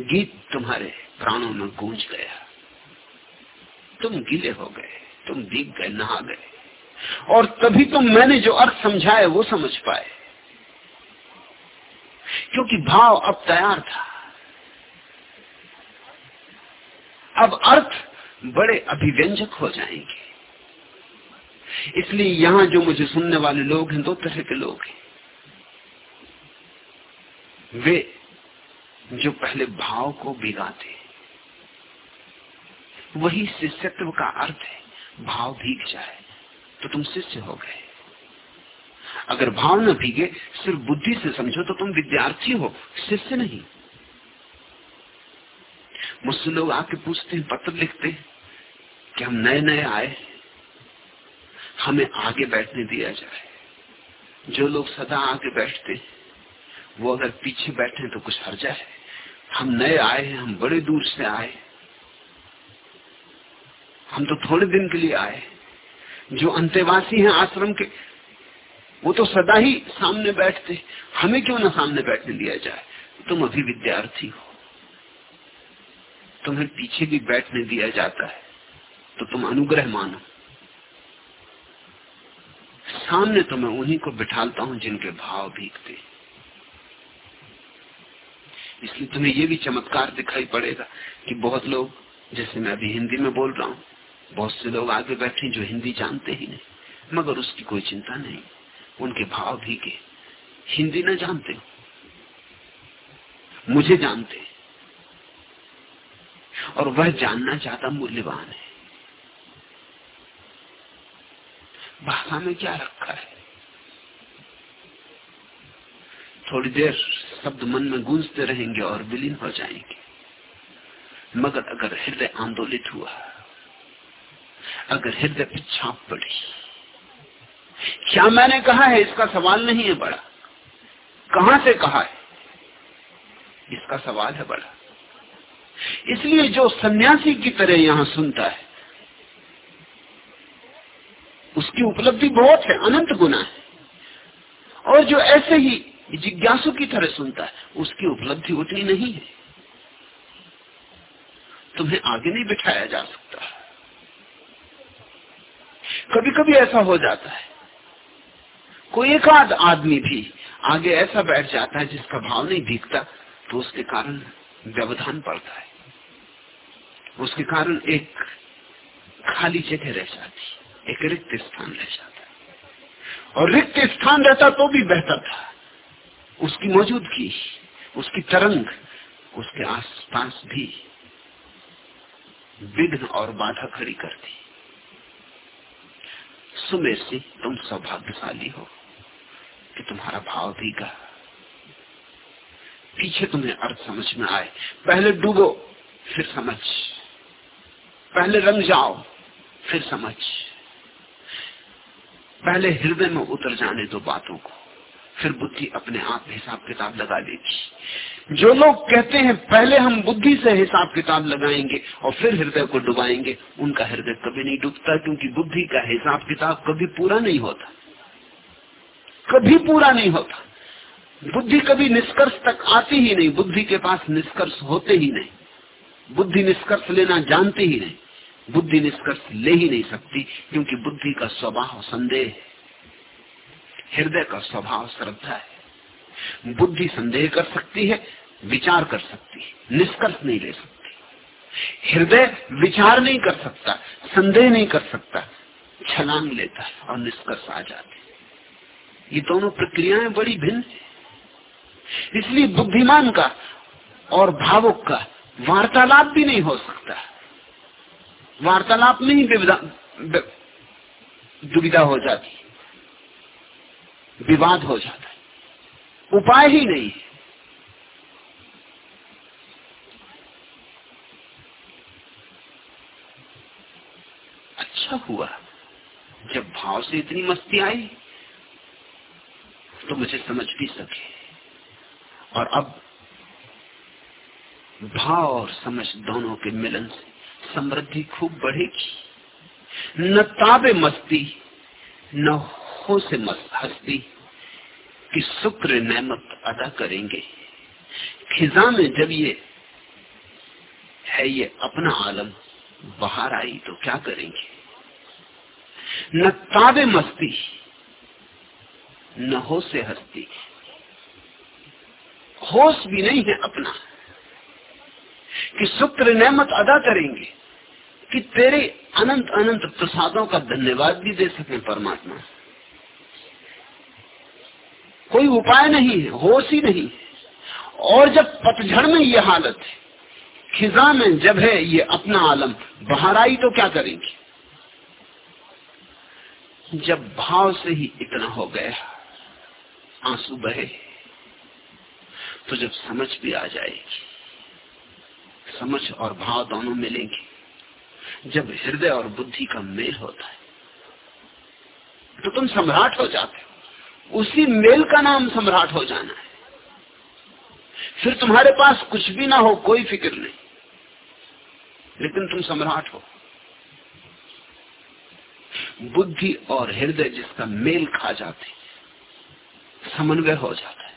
गीत तुम्हारे प्राणों में गूंज गया। तुम गीले हो गए, तुम भीग गए, नहा गए। और तभी तो मैंने जो अर्थ समझाए वो समझ पाए। क्योंकि भाव अब तैयार था। अब अर्थ बड़े अभिव्यंजक हो जाएँगे। इसलिए यहाँ जो मुझे सुनने वाले लोग हैं, दो तरह के लोग हैं। वे जो पहले भाव को भिगाते वही शिष्यत्व का अर्थ है, भाव भीग जाए तो तुम शिष्य हो गए। अगर भाव न भीगे, सिर्फ़ बुद्धि से समझो तो तुम विद्यार्थी हो, शिष्य नहीं। मुझसे लोग आके पूछते हैं, पत्र लिखते कि हम नए नए आए, हमें आगे बैठने दिया जाए। जो लोग सदा आगे बैठते वो अगर पीछे बैठे तो कुछ हर्जा है हम नए आए हैं, हम बड़े दूर से आए। हम तो थोड़े दिन के लिए आए जो अंतेवासी हैं आश्रम के, वो तो सदा ही सामने बैठते हमें क्यों ना सामने बैठने दिया जाए? तुम अभी विद्यार्थी हो। तुम्हें पीछे भी बैठने दिया जाता है। तो तुम अनुग्रह मानो। सामने तो मैं उन्हीं को बिठालता हूँ जिनके भाव भीगते। इसलिए तुम्हें यह भी चमत्कार दिखाई पड़ेगा कि बहुत लोग, जैसे मैं अभी हिंदी में बोल रहा हूँ, बहुत से लोग आगे बैठे जो हिंदी जानते ही नहीं, मगर उसकी कोई चिंता नहीं, उनके भाव भीगे। हिंदी ना जानते मुझे जानते और वह जानना ज़्यादा मूल्यवान है। भाषा में क्या रखा है? थोड़ी देर शब्द मन में गूंजते रहेंगे और विलीन हो जाएँगे। मगर अगर हृदय आंदोलित हुआ, अगर हृदय पर छाप पड़ी, क्या मैंने कहा है? इसका सवाल नहीं है बड़ा। कहाँ से कहा है? इसका सवाल है बड़ा। इसलिए जो सन्यासी की तरह यहाँ सुनता है उसकी उपलब्धि बहुत है, अनंत गुना है। और जो ऐसे ही जिज्ञासु की तरह सुनता है, उसकी उपलब्धि उतनी नहीं है। तुम्हें आगे नहीं बिठाया जा सकता। कभी कभी ऐसा हो जाता है। कोई एक आध आदमी भी आगे ऐसा बैठ जाता है जिसका भाव नहीं दिखता तो उसके कारण व्यवधान पड़ता है। उसके कारण एक खाली जगह रह जाती एक रिक्त स्थान रह जाता और रिक्त स्थान रहता तो भी बेहतर था। उसकी मौजूदगी उसकी तरंग उसके आसपास भी विघ्न और बाधा खड़ी करती। सुमेर से तुम सौभाग्यशाली हो कि तुम्हारा भाव भी का पीछे तुम्हें अर्थ समझ में आए। पहले डूबो फिर समझ। पहले रंग जाओ फिर समझ। पहले हृदय में उतर जाने दो बातों को। फिर बुद्धि अपने आप हिसाब किताब लगा देगी जो लोग कहते हैं, पहले हम बुद्धि से हिसाब किताब लगाएँगे और फिर हृदय को डुबाएँगे, उनका हृदय कभी नहीं डूबता, क्योंकि बुद्धि का हिसाब किताब कभी पूरा नहीं होता। कभी पूरा नहीं होता। बुद्धि कभी निष्कर्ष तक आती ही नहीं, बुद्धि के पास निष्कर्ष होते ही नहीं। बुद्धि निष्कर्ष लेना जानती ही नहीं। बुद्धि निष्कर्ष ले ही नहीं सकती, क्योंकि बुद्धि का स्वभाव संदेह है। हृदय का स्वभाव श्रद्धा है। बुद्धि संदेह कर सकती है, विचार कर सकती है, निष्कर्ष नहीं ले सकती। हृदय विचार नहीं कर सकता, संदेह नहीं कर सकता, छलांग लेता है और निष्कर्ष आ जाते ये दोनों प्रक्रियाएँ बड़ी भिन्न है। इसलिए बुद्धिमान का और भावुक का वार्तालाप भी नहीं हो सकता। वार्तालाप में ही दुविधा हो जाती विवाद हो जाता है। उपाय ही नहीं अच्छा हुआ। जब भाव से इतनी मस्ती आई तो मुझे समझ भी सके। और अब भाव और समझ दोनों के मिलन से समृद्धि खूब बढ़ेगी। न ताबे मस्ती, न हो से मस्त हस्ती, कि शुक्र नमत अदा करेंगे। खिजा में जब ये है, ये अपना आलम बाहर आई तो क्या करेंगे? न ताबे मस्ती, न हो से हस्ती। होश भी नहीं है अपना। कि शुक्र नेमत अदा करेंगे, कि तेरे अनंत अनंत प्रसादों का धन्यवाद भी दे सके परमात्मा। कोई उपाय नहीं है, होश ही नहीं और जब पतझड़ में ये हालत है, खिजा में जब है ये अपना आलम बाहर आई तो क्या करेंगे? जब भाव से ही इतना हो गया, आँसू बहे तो जब समझ भी आ जाएगी। समझ और भाव दोनों मिलेंगे। जब हृदय और बुद्धि का मेल होता है तो तुम सम्राट हो जाते हो। उसी मेल का नाम सम्राट हो जाना है। फिर तुम्हारे पास कुछ भी ना हो, कोई फ़िक्र नहीं। लेकिन तुम सम्राट हो। बुद्धि और हृदय जिसका मेल खा जाते, समन्वय हो जाता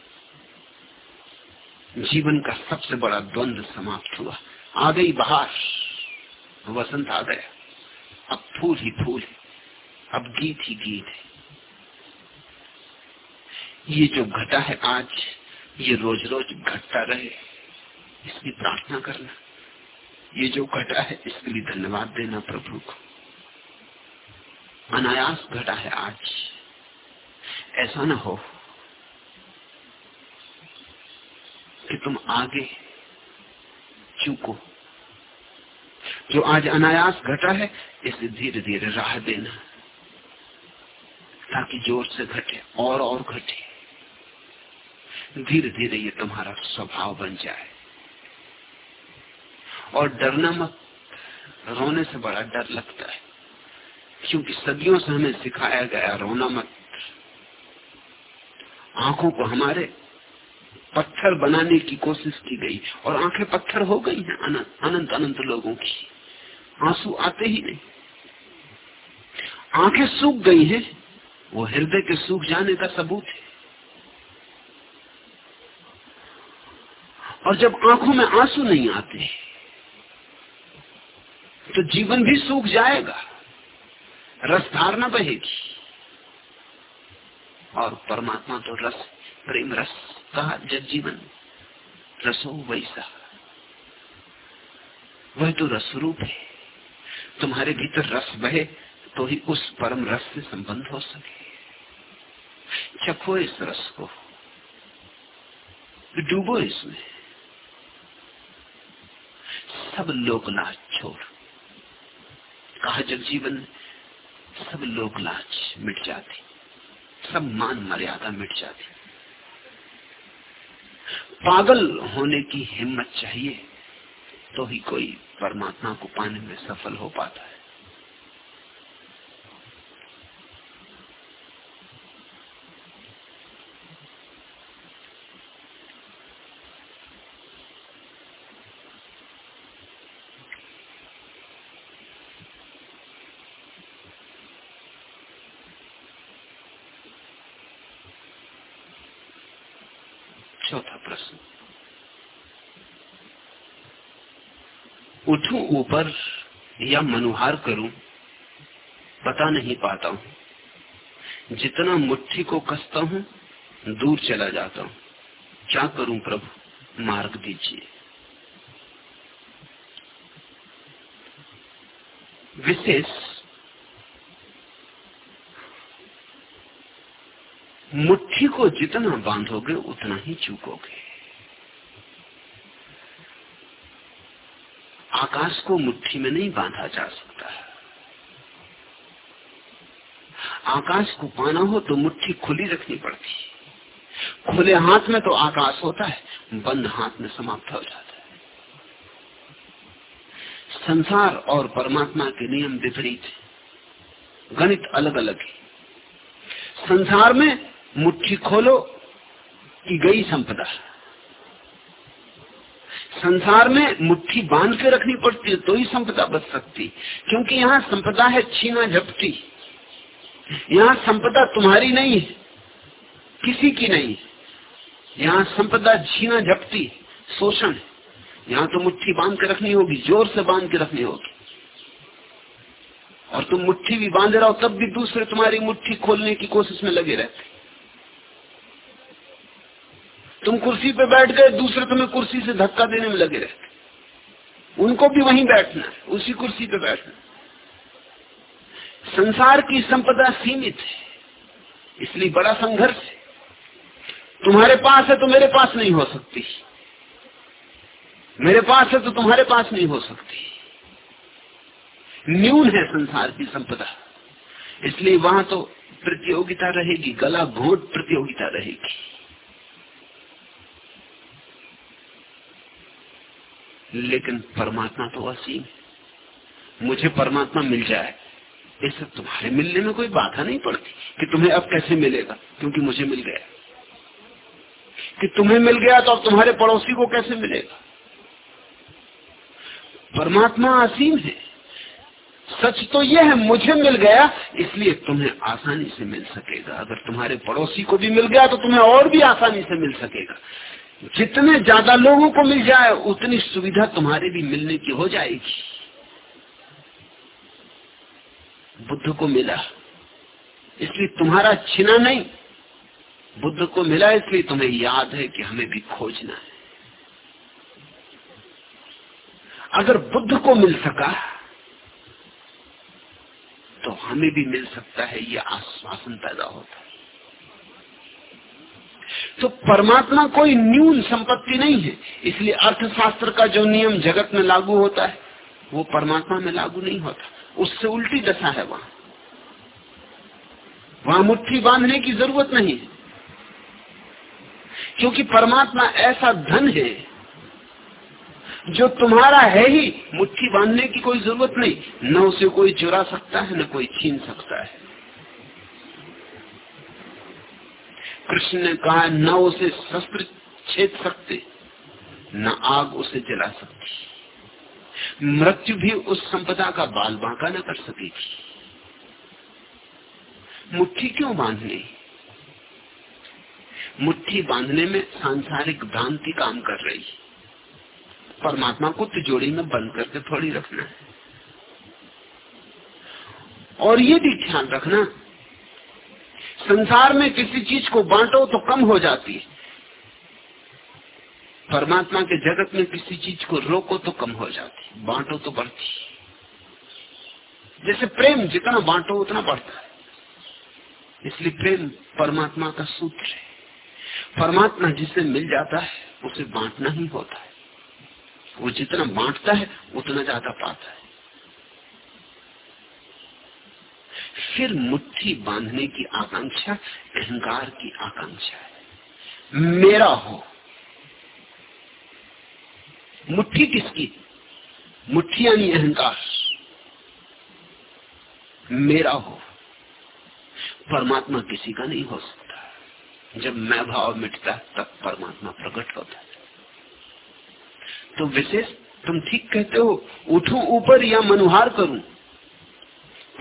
जीवन का सबसे बड़ा द्वंद समाप्त हुआ। आ गई बाहर। वसंत आ गया। अब फूल ही फूल अब गीत ही गीत है। ये जो घटा है आज, ये रोज रोज घटता रहे। इसकी प्रार्थना करना। ये जो घटा है, इसके लिए धन्यवाद देना प्रभु को। अनायास घटा है आज। ऐसा ना हो कि तुम आगे चूको। जो आज अनायास घटा है, इसे धीरे धीरे राह देना। ताकि ज़ोर से घटे और और घटे। धीरे धीरे ये तुम्हारा स्वभाव बन जाए। और डरना मत। रोने से बड़ा डर लगता है। क्योंकि सदियों से हमें सिखाया गया, रोना मत। आँखों को हमारे पत्थर बनाने की कोशिश की गई और आँखें पत्थर हो गई हैं अनंत अनंत लोगों की। आँसू आते ही नहीं। आँखें सूख गई हैं, वो हृदय के सूख जाने का सबूत है। और जब आँखों में आँसू नहीं आते तो जीवन भी सूख जाएगा, रस धारना बहेगी। और परमात्मा तो रस प्रेम रस कहा जग जीवन रसो वैसा। वह तो रस रूप है। तुम्हारे भीतर रस बहे तो ही उस परम रस से संबंध हो सके। चखो इस रस को। डूबो इसमें। सब लोक लाज छोड़। कहा जग जीवन सब लोक लाज मिट जाती। सब मान मर्यादा मिट जाती। पागल होने की हिम्मत चाहिए तो ही कोई परमात्मा को पाने में सफल हो पाता है चौथा प्रश्न उठूं ऊपर या मनुहार करूँ, पता नहीं पाता हूँ। जितना मुट्ठी को कसता हूँ, दूर चला जाता हूँ। क्या करूँ प्रभु? मार्ग दीजिए। विशेष मुट्ठी को जितना बांधोगे, उतना ही चूकोगे। आकाश को मुट्ठी में नहीं बांधा जा सकता आकाश को पाना हो तो मुट्ठी खुली रखनी पड़ती है। खुले हाथ में तो आकाश होता है, बंद हाथ में समाप्त हो जाता है। संसार और परमात्मा के नियम विपरीत है। गणित अलग अलग है। संसार में मुट्ठी खोलो, की गई संपदा। संसार में मुट्ठी बाँध के रखनी पड़ती है तो ही संपदा बच सकती। क्योंकि यहाँ संपदा है छीना झपटी। यहाँ संपदा तुम्हारी नहीं है, किसी की नहीं यहाँ संपदा छीना झपटी, शोषण। यहाँ तो मुट्ठी बाँध के रखनी होगी, ज़ोर से बाँध के रखनी होगी। और तुम मुट्ठी भी बाँध रहे हो, तब भी दूसरे तुम्हारी मुट्ठी खोलने की कोशिश में लगे रहते। तुम कुर्सी पे बैठ गए, दूसरे तुम्हें कुर्सी से धक्का देने में लगे रहते। उनको भी वहीं बैठना है, उसी कुर्सी पे बैठना संसार की संपदा सीमित है, इसलिए बड़ा संघर्ष है। तुम्हारे पास है तो मेरे पास नहीं हो सकती। मेरे पास है तो तुम्हारे पास नहीं हो सकती। न्यून है संसार की संपदा। इसलिए वहाँ तो प्रतियोगिता रहेगी, गला घोट प्रतियोगिता रहेगी। लेकिन परमात्मा तो असीम। मुझे परमात्मा मिल जाए, इससे तुम्हारे मिलने में कोई बाधा नहीं पड़ती कि तुम्हें अब कैसे मिलेगा, क्योंकि मुझे मिल गया। कि तुम्हें मिल गया तो अब तुम्हारे पड़ोसी को कैसे मिलेगा? परमात्मा असीम है। सच तो यह है, मुझे मिल गया, इसलिए तुम्हें आसानी से मिल सकेगा। अगर तुम्हारे पड़ोसी को भी मिल गया तो तुम्हें और भी आसानी से मिल सकेगा। जितने ज़्यादा लोगों को मिल जाए, उतनी सुविधा तुम्हारे भी मिलने की हो जाएगी। बुद्ध को मिला, इसलिए तुम्हारा छिना नहीं। बुद्ध को मिला, इसलिए तुम्हें याद है कि हमें भी खोजना है। अगर बुद्ध को मिल सका तो हमें भी मिल सकता है यह आश्वासन पैदा होता है। तो परमात्मा कोई न्यून संपत्ति नहीं है। इसलिए अर्थशास्त्र का जो नियम जगत में लागू होता है, वो परमात्मा में लागू नहीं होता। उससे उल्टी दशा है वहाँ। वहाँ मुट्ठी बांधने की ज़रूरत नहीं है। क्योंकि परमात्मा ऐसा धन है, जो तुम्हारा है ही, मुट्ठी बांधने की कोई ज़रूरत नहीं। न उसे कोई चुरा सकता है, न कोई छीन सकता है। कृष्ण ने कहा न उसे शस्त्र छेद सकते, न आग उसे जला सकती। मृत्यु भी उस संपदा का बाल बांका न कर सकेगी। मुट्ठी क्यों बांधने? मुट्ठी बांधने में सांसारिक भ्रांति काम कर रही। परमात्मा को तिजोड़ी में बंद करके थोड़ी रखना है। और ये भी ख्याल रखना संसार में किसी चीज़ को बांटो तो कम हो जाती है। परमात्मा के जगत में किसी चीज़ को रोको तो कम हो जाती है। बांटो तो बढ़ती जैसे प्रेम, जितना बांटो उतना बढ़ता है। इसलिए प्रेम परमात्मा का सूत्र है। परमात्मा जिसे मिल जाता है, उसे बांटना ही होता है। वो जितना बांटता है, उतना ज़्यादा पाता है। फिर मुट्ठी बांधने की आकांक्षा, अहंकार की आकांक्षा है। मेरा हो। मुट्ठी किसकी? मुठ्ठियानी अहंकार। मेरा हो। परमात्मा किसी का नहीं हो सकता। जब मैं भाव मिटता, तब परमात्मा प्रकट होता है। तो विशेष, तुम ठीक कहते हो, उठू ऊपर या मनुहार करूँ,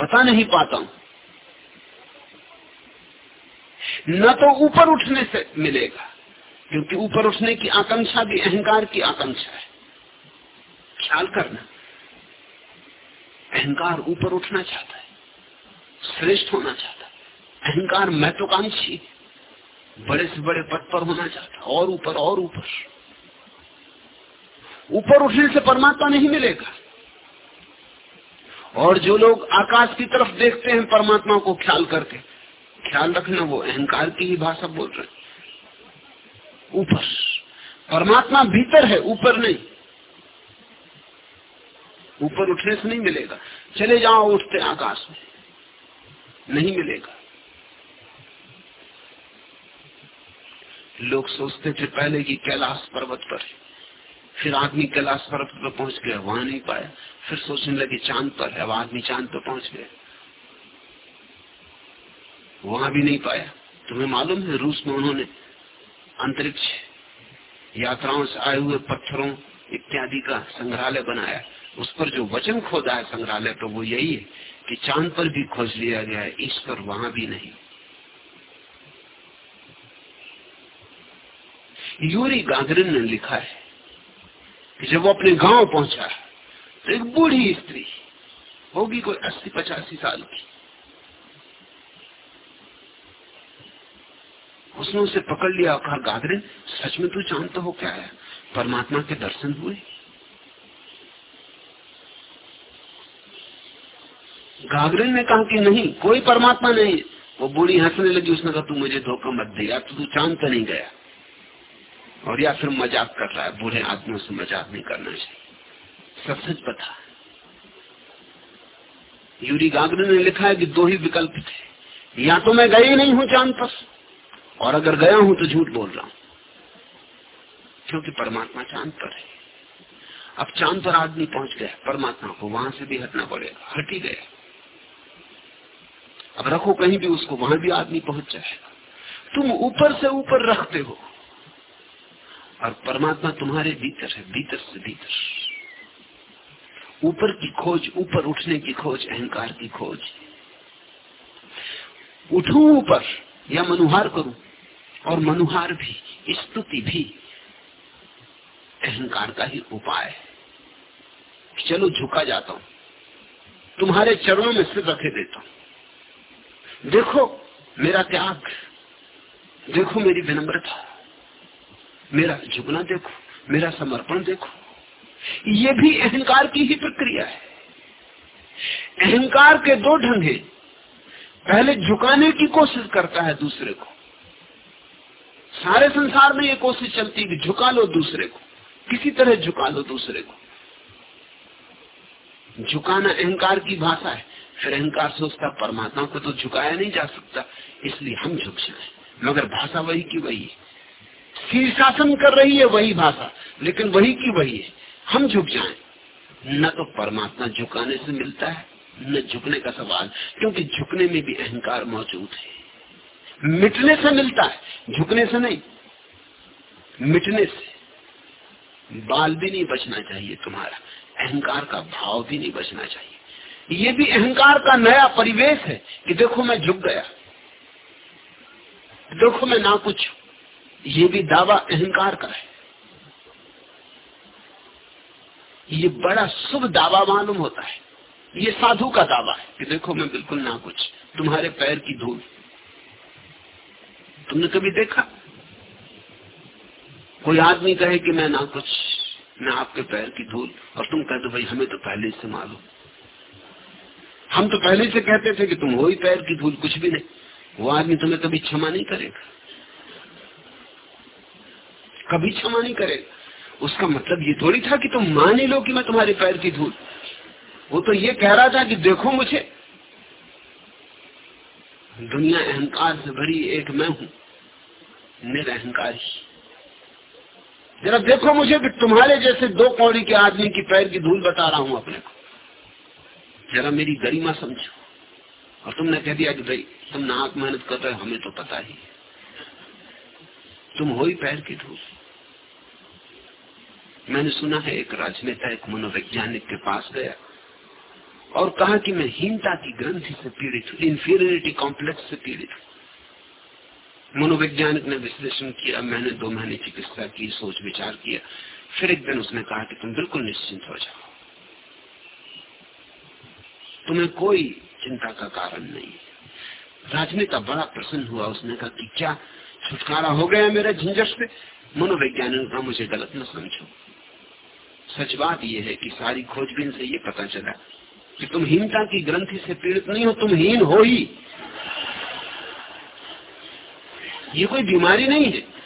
पता नहीं पाता हूँ। न तो ऊपर उठने से मिलेगा, क्योंकि ऊपर उठने की आकांक्षा भी अहंकार की आकांक्षा है। ख्याल करना, अहंकार ऊपर उठना चाहता है, श्रेष्ठ होना चाहता है। अहंकार महत्वाकांक्षी, बड़े से बड़े पद पर होना चाहता और ऊपर और ऊपर। ऊपर उठने से परमात्मा नहीं मिलेगा। और जो लोग आकाश की तरफ़ देखते हैं, परमात्मा को ख्याल करके ख्याल रखना, वो अहंकार की ही भाषा बोल रहे ऊपर। परमात्मा भीतर है, ऊपर नहीं। ऊपर उठने से नहीं मिलेगा। चले जाओ, उठते आकाश में। नहीं मिलेगा। लोग सोचते थे पहले कि कैलाश पर्वत पर फिर आदमी कैलाश पर्वत पर पहुँच गया, वहाँ नहीं पाया। फिर सोचने लगे, चाँद पर है। अब आदमी चाँद पर पहुँच गया। वहाँ भी नहीं पाया। तुम्हें मालूम है, रूस में उन्होंने अंतरिक्ष यात्राओं से आए हुए पत्थरों इत्यादि का संग्रहालय बनाया। उस पर जो वचन खोदा है संग्रहालय तो वो यही है कि चाँद पर भी खोज लिया गया है ईश्वर वहाँ भी नहीं। यूरी गागरिन ने लिखा है कि जब वो अपने गाँव पहुँचा तो एक बूढ़ी स्त्री होगी कोई अस्सी पचासी साल की। उसने उसे पकड़ लिया और कहा गागरिन सच में तू जानता हो क्या है? परमात्मा के दर्शन हुए? गागरिन ने कहा कि नहीं, कोई परमात्मा नहीं। वो बूढ़ी हंसने लगी, उसने कहा, तू मुझे धोखा मत दिया तो तू चाँद तो नहीं गया। और या फिर मज़ाक कर रहा है, बूढ़े आदमियों से मज़ाक नहीं करना चाहिए। सब सच पता यूरी गागरिन ने लिखा है कि दो ही विकल्प थे। या तो मैं गई नहीं हूँ चाँद पर और अगर गया हूँ तो झूठ बोल रहा हूँ। क्योंकि परमात्मा चाँद पर है। अब चाँद पर आदमी पहुँच गया, परमात्मा को वहाँ से भी हटना पड़ेगा। हट ही गया। अब रखो कहीं भी उसको, वहाँ भी आदमी पहुँच जाएगा। तुम ऊपर से ऊपर रखते हो। और परमात्मा तुम्हारे भीतर है, भीतर से भीतर। ऊपर की खोज, ऊपर उठने की खोज, अहंकार की खोज। उठू ऊपर, या मनुहार करूँ और मनुहार भी, स्तुति भी अहंकार का ही उपाय है। चलो झुका जाता हूँ। तुम्हारे चरणों में सिर रखे देता हूँ। देखो, मेरा त्याग, देखो मेरी विनम्रता, मेरा झुकना देखो, मेरा समर्पण देखो। ये भी अहंकार की ही प्रक्रिया है। अहंकार के दो ढंग हैं। पहले झुकाने की कोशिश करता है दूसरे को। सारे संसार में ये कोशिश चलती है कि झुका लो दूसरे को। किसी तरह झुका लो दूसरे को। झुकाना अहंकार की भाषा है। फिर अहंकार सोचता परमात्मा को तो झुकाया नहीं जा सकता, इसलिए हम झुक जाए। मगर भाषा वही की वही है। शीर्षासन कर रही है, वही भाषा। लेकिन वही की वही है। हम झुक जाए। न तो परमात्मा झुकाने से मिलता है, न झुकने का सवाल। क्योंकि झुकने में भी अहंकार मौजूद है। मिटने से मिलता है, झुकने से नहीं। मिटने से। बाल भी नहीं बचना चाहिए तुम्हारा, अहंकार का भाव भी नहीं बचना चाहिए। ये भी अहंकार का नया परिवेश है कि देखो मैं झुक गया। देखो मैं ना कुछ ये भी दावा अहंकार का है। ये बड़ा शुभ दावा मालूम होता है। ये साधु का दावा है कि देखो मैं बिल्कुल ना कुछ तुम्हारे पैर की धूल। तुमने कभी देखा? कोई आदमी कहे कि मैं ना कुछ, मैं आपके पैर की धूल, और तुम कहते भाई, हमें तो पहले से मालूम। हम तो पहले से कहते थे कि तुम हो ही पैर की धूल, कुछ भी नहीं। वो आदमी तुम्हें कभी क्षमा नहीं करेगा? कभी क्षमा नहीं करेगा? उसका मतलब ये थोड़ी था कि तुम मान ही लो कि मैं तुम्हारे पैर की धूल। वो तो ये कह रहा था कि देखो मुझे। दुनिया अहंकार से भरी एक मैं हूँ। निरअहकारी जरा देखो मुझे तुम्हारे जैसे दो कौड़ी के आदमी की पैर की धूल बता रहा हूँ अपने को। जरा मेरी गरिमा समझो। और तुमने कह दिया कि भाई, तुम नाक मेहनत कर रहे हो, हमें तो पता ही तुम हो ही पैर की धूल। मैंने सुना है एक राजनेता, एक मनोवैज्ञानिक के पास गया और कहा कि मैं हीनता की ग्रंथि से पीड़ित हूँ इंफीरियरिटी कॉम्प्लेक्स से पीड़ित हूँ। मनोवैज्ञानिक ने विश्लेषण किया, मैंने दो महीने चिकित्सा की, सोच विचार किया। फिर एक दिन उसने कहा कि तुम बिल्कुल निश्चिंत हो जाओ। तुम्हें कोई चिंता का कारण नहीं राजनेता बड़ा प्रसन्न हुआ। उसने कहा कि क्या छुटकारा हो गया मेरे झंझट से? मनोवैज्ञानिक का मुझे गलत न समझो। सच बात यह है कि सारी खोजबीन से ये पता चला कि तुम हीनता की ग्रंथि से पीड़ित नहीं हो, तुम हीन हो ही। ये कोई बीमारी नहीं है।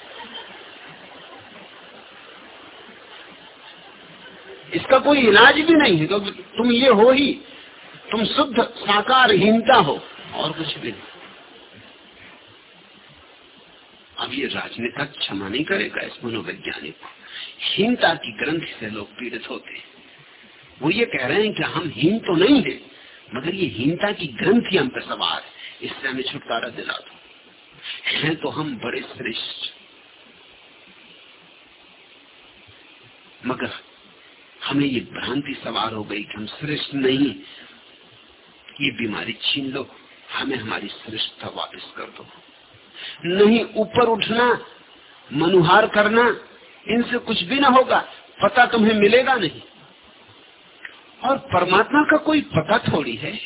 इसका कोई इलाज भी नहीं है, क्योंकि तो तुम ये हो ही, तुम शुद्ध, साकारहीनता हो, और कुछ भी नहीं। अब ये राजनेता क्षमा नहीं करेगा इस मनोवैज्ञानिक को। हीनता की ग्रंथि से लोग पीड़ित होते हैं। वो ये कह रहे हैं कि हम हीन तो नहीं है, मगर ये हीनता की ग्रंथि हम पे सवार है। इससे हमें छुटकारा दिला दो। हैं तो हम बड़े श्रेष्ठ। मगर हमें ये भ्रांति सवार हो गई कि हम श्रेष्ठ नहीं ये बीमारी छीन लो, हमें हमारी श्रेष्ठता वापस कर दो। नहीं ऊपर उठना, मनुहार करना, इनसे कुछ भी ना होगा, पता तुम्हें मिलेगा नहीं। और परमात्मा का कोई पता थोड़ी है।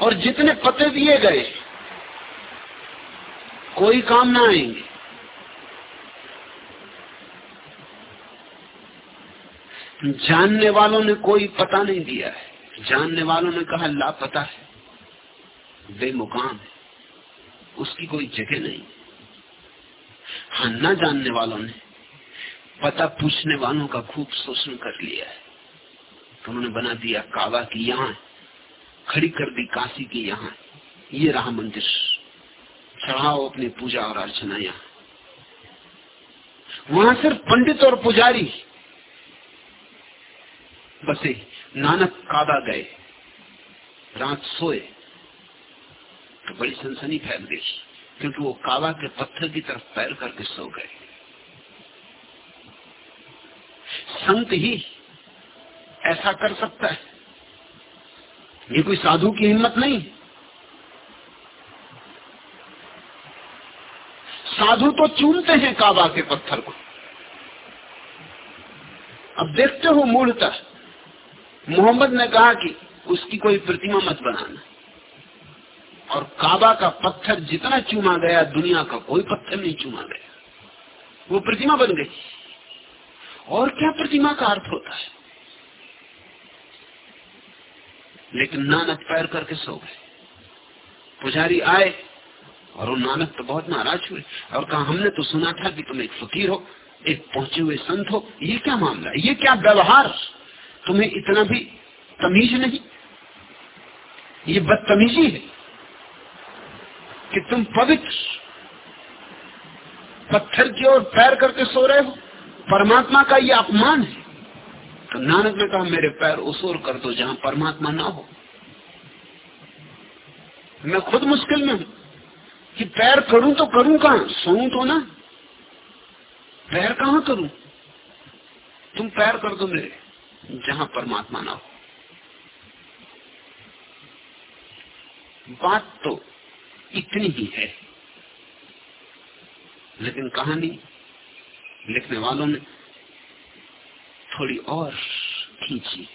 और जितने पते दिए गए कोई काम ना आएँगे जानने वालों ने कोई पता नहीं दिया है। जानने वालों ने कहा, लापता है। बेमुकाम है। उसकी कोई जगह नहीं। हाँ न जानने वालों ने पता पूछने वालों का खूब शोषण कर लिया है। तो उन्होंने बना दिया कावा की यहाँ, खड़ी कर दी काशी की यहाँ। ये रहा मंदिर। चढ़ाओ अपनी पूजा और अर्चना यहाँ वहाँ सिर्फ़ पंडित और पुजारी। बसे नानक काबा गए। रात सोए तो बड़ी सनसनी फैल गई, क्योंकि वो काबा के पत्थर की तरफ़ पैर करके सो गए। संत ही ऐसा कर सकता है। ये कोई साधु की हिम्मत नहीं। साधु तो चूमते हैं काबा के पत्थर को। अब देखते हो मूर्ता। मोहम्मद ने कहा कि उसकी कोई प्रतिमा मत बनाना। और काबा का पत्थर जितना चूमा गया, दुनिया का कोई पत्थर नहीं चूमा गया। वो प्रतिमा बन गई। और क्या प्रतिमा का अर्थ होता है? लेकिन नानक पैर करके सो गए। पुजारी आए और वो नानक तो बहुत नाराज़ हुए। और कहा, हमने तो सुना था कि तुम एक फकीर हो, एक पहुँचे हुए संत हो। ये क्या मामला ये क्या व्यवहार? तुम्हें इतना भी तमीज नहीं? ये बदतमीजी है कि तुम पवित्र पत्थर की ओर पैर करके सो रहे हो। परमात्मा का ये अपमान है। तो नानक ने कहा, मेरे पैर उसूर कर दो जहाँ परमात्मा ना हो। मैं खुद मुश्किल में हूँ। कि पैर करूँ तो करूँ कहा? सोऊं तो ना। पैर कहाँ करूँ? तुम पैर कर दो मेरे, जहाँ परमात्मा ना हो। बात तो इतनी ही है, लेकिन कहानी लिखने वालों ने थोड़ी और खींची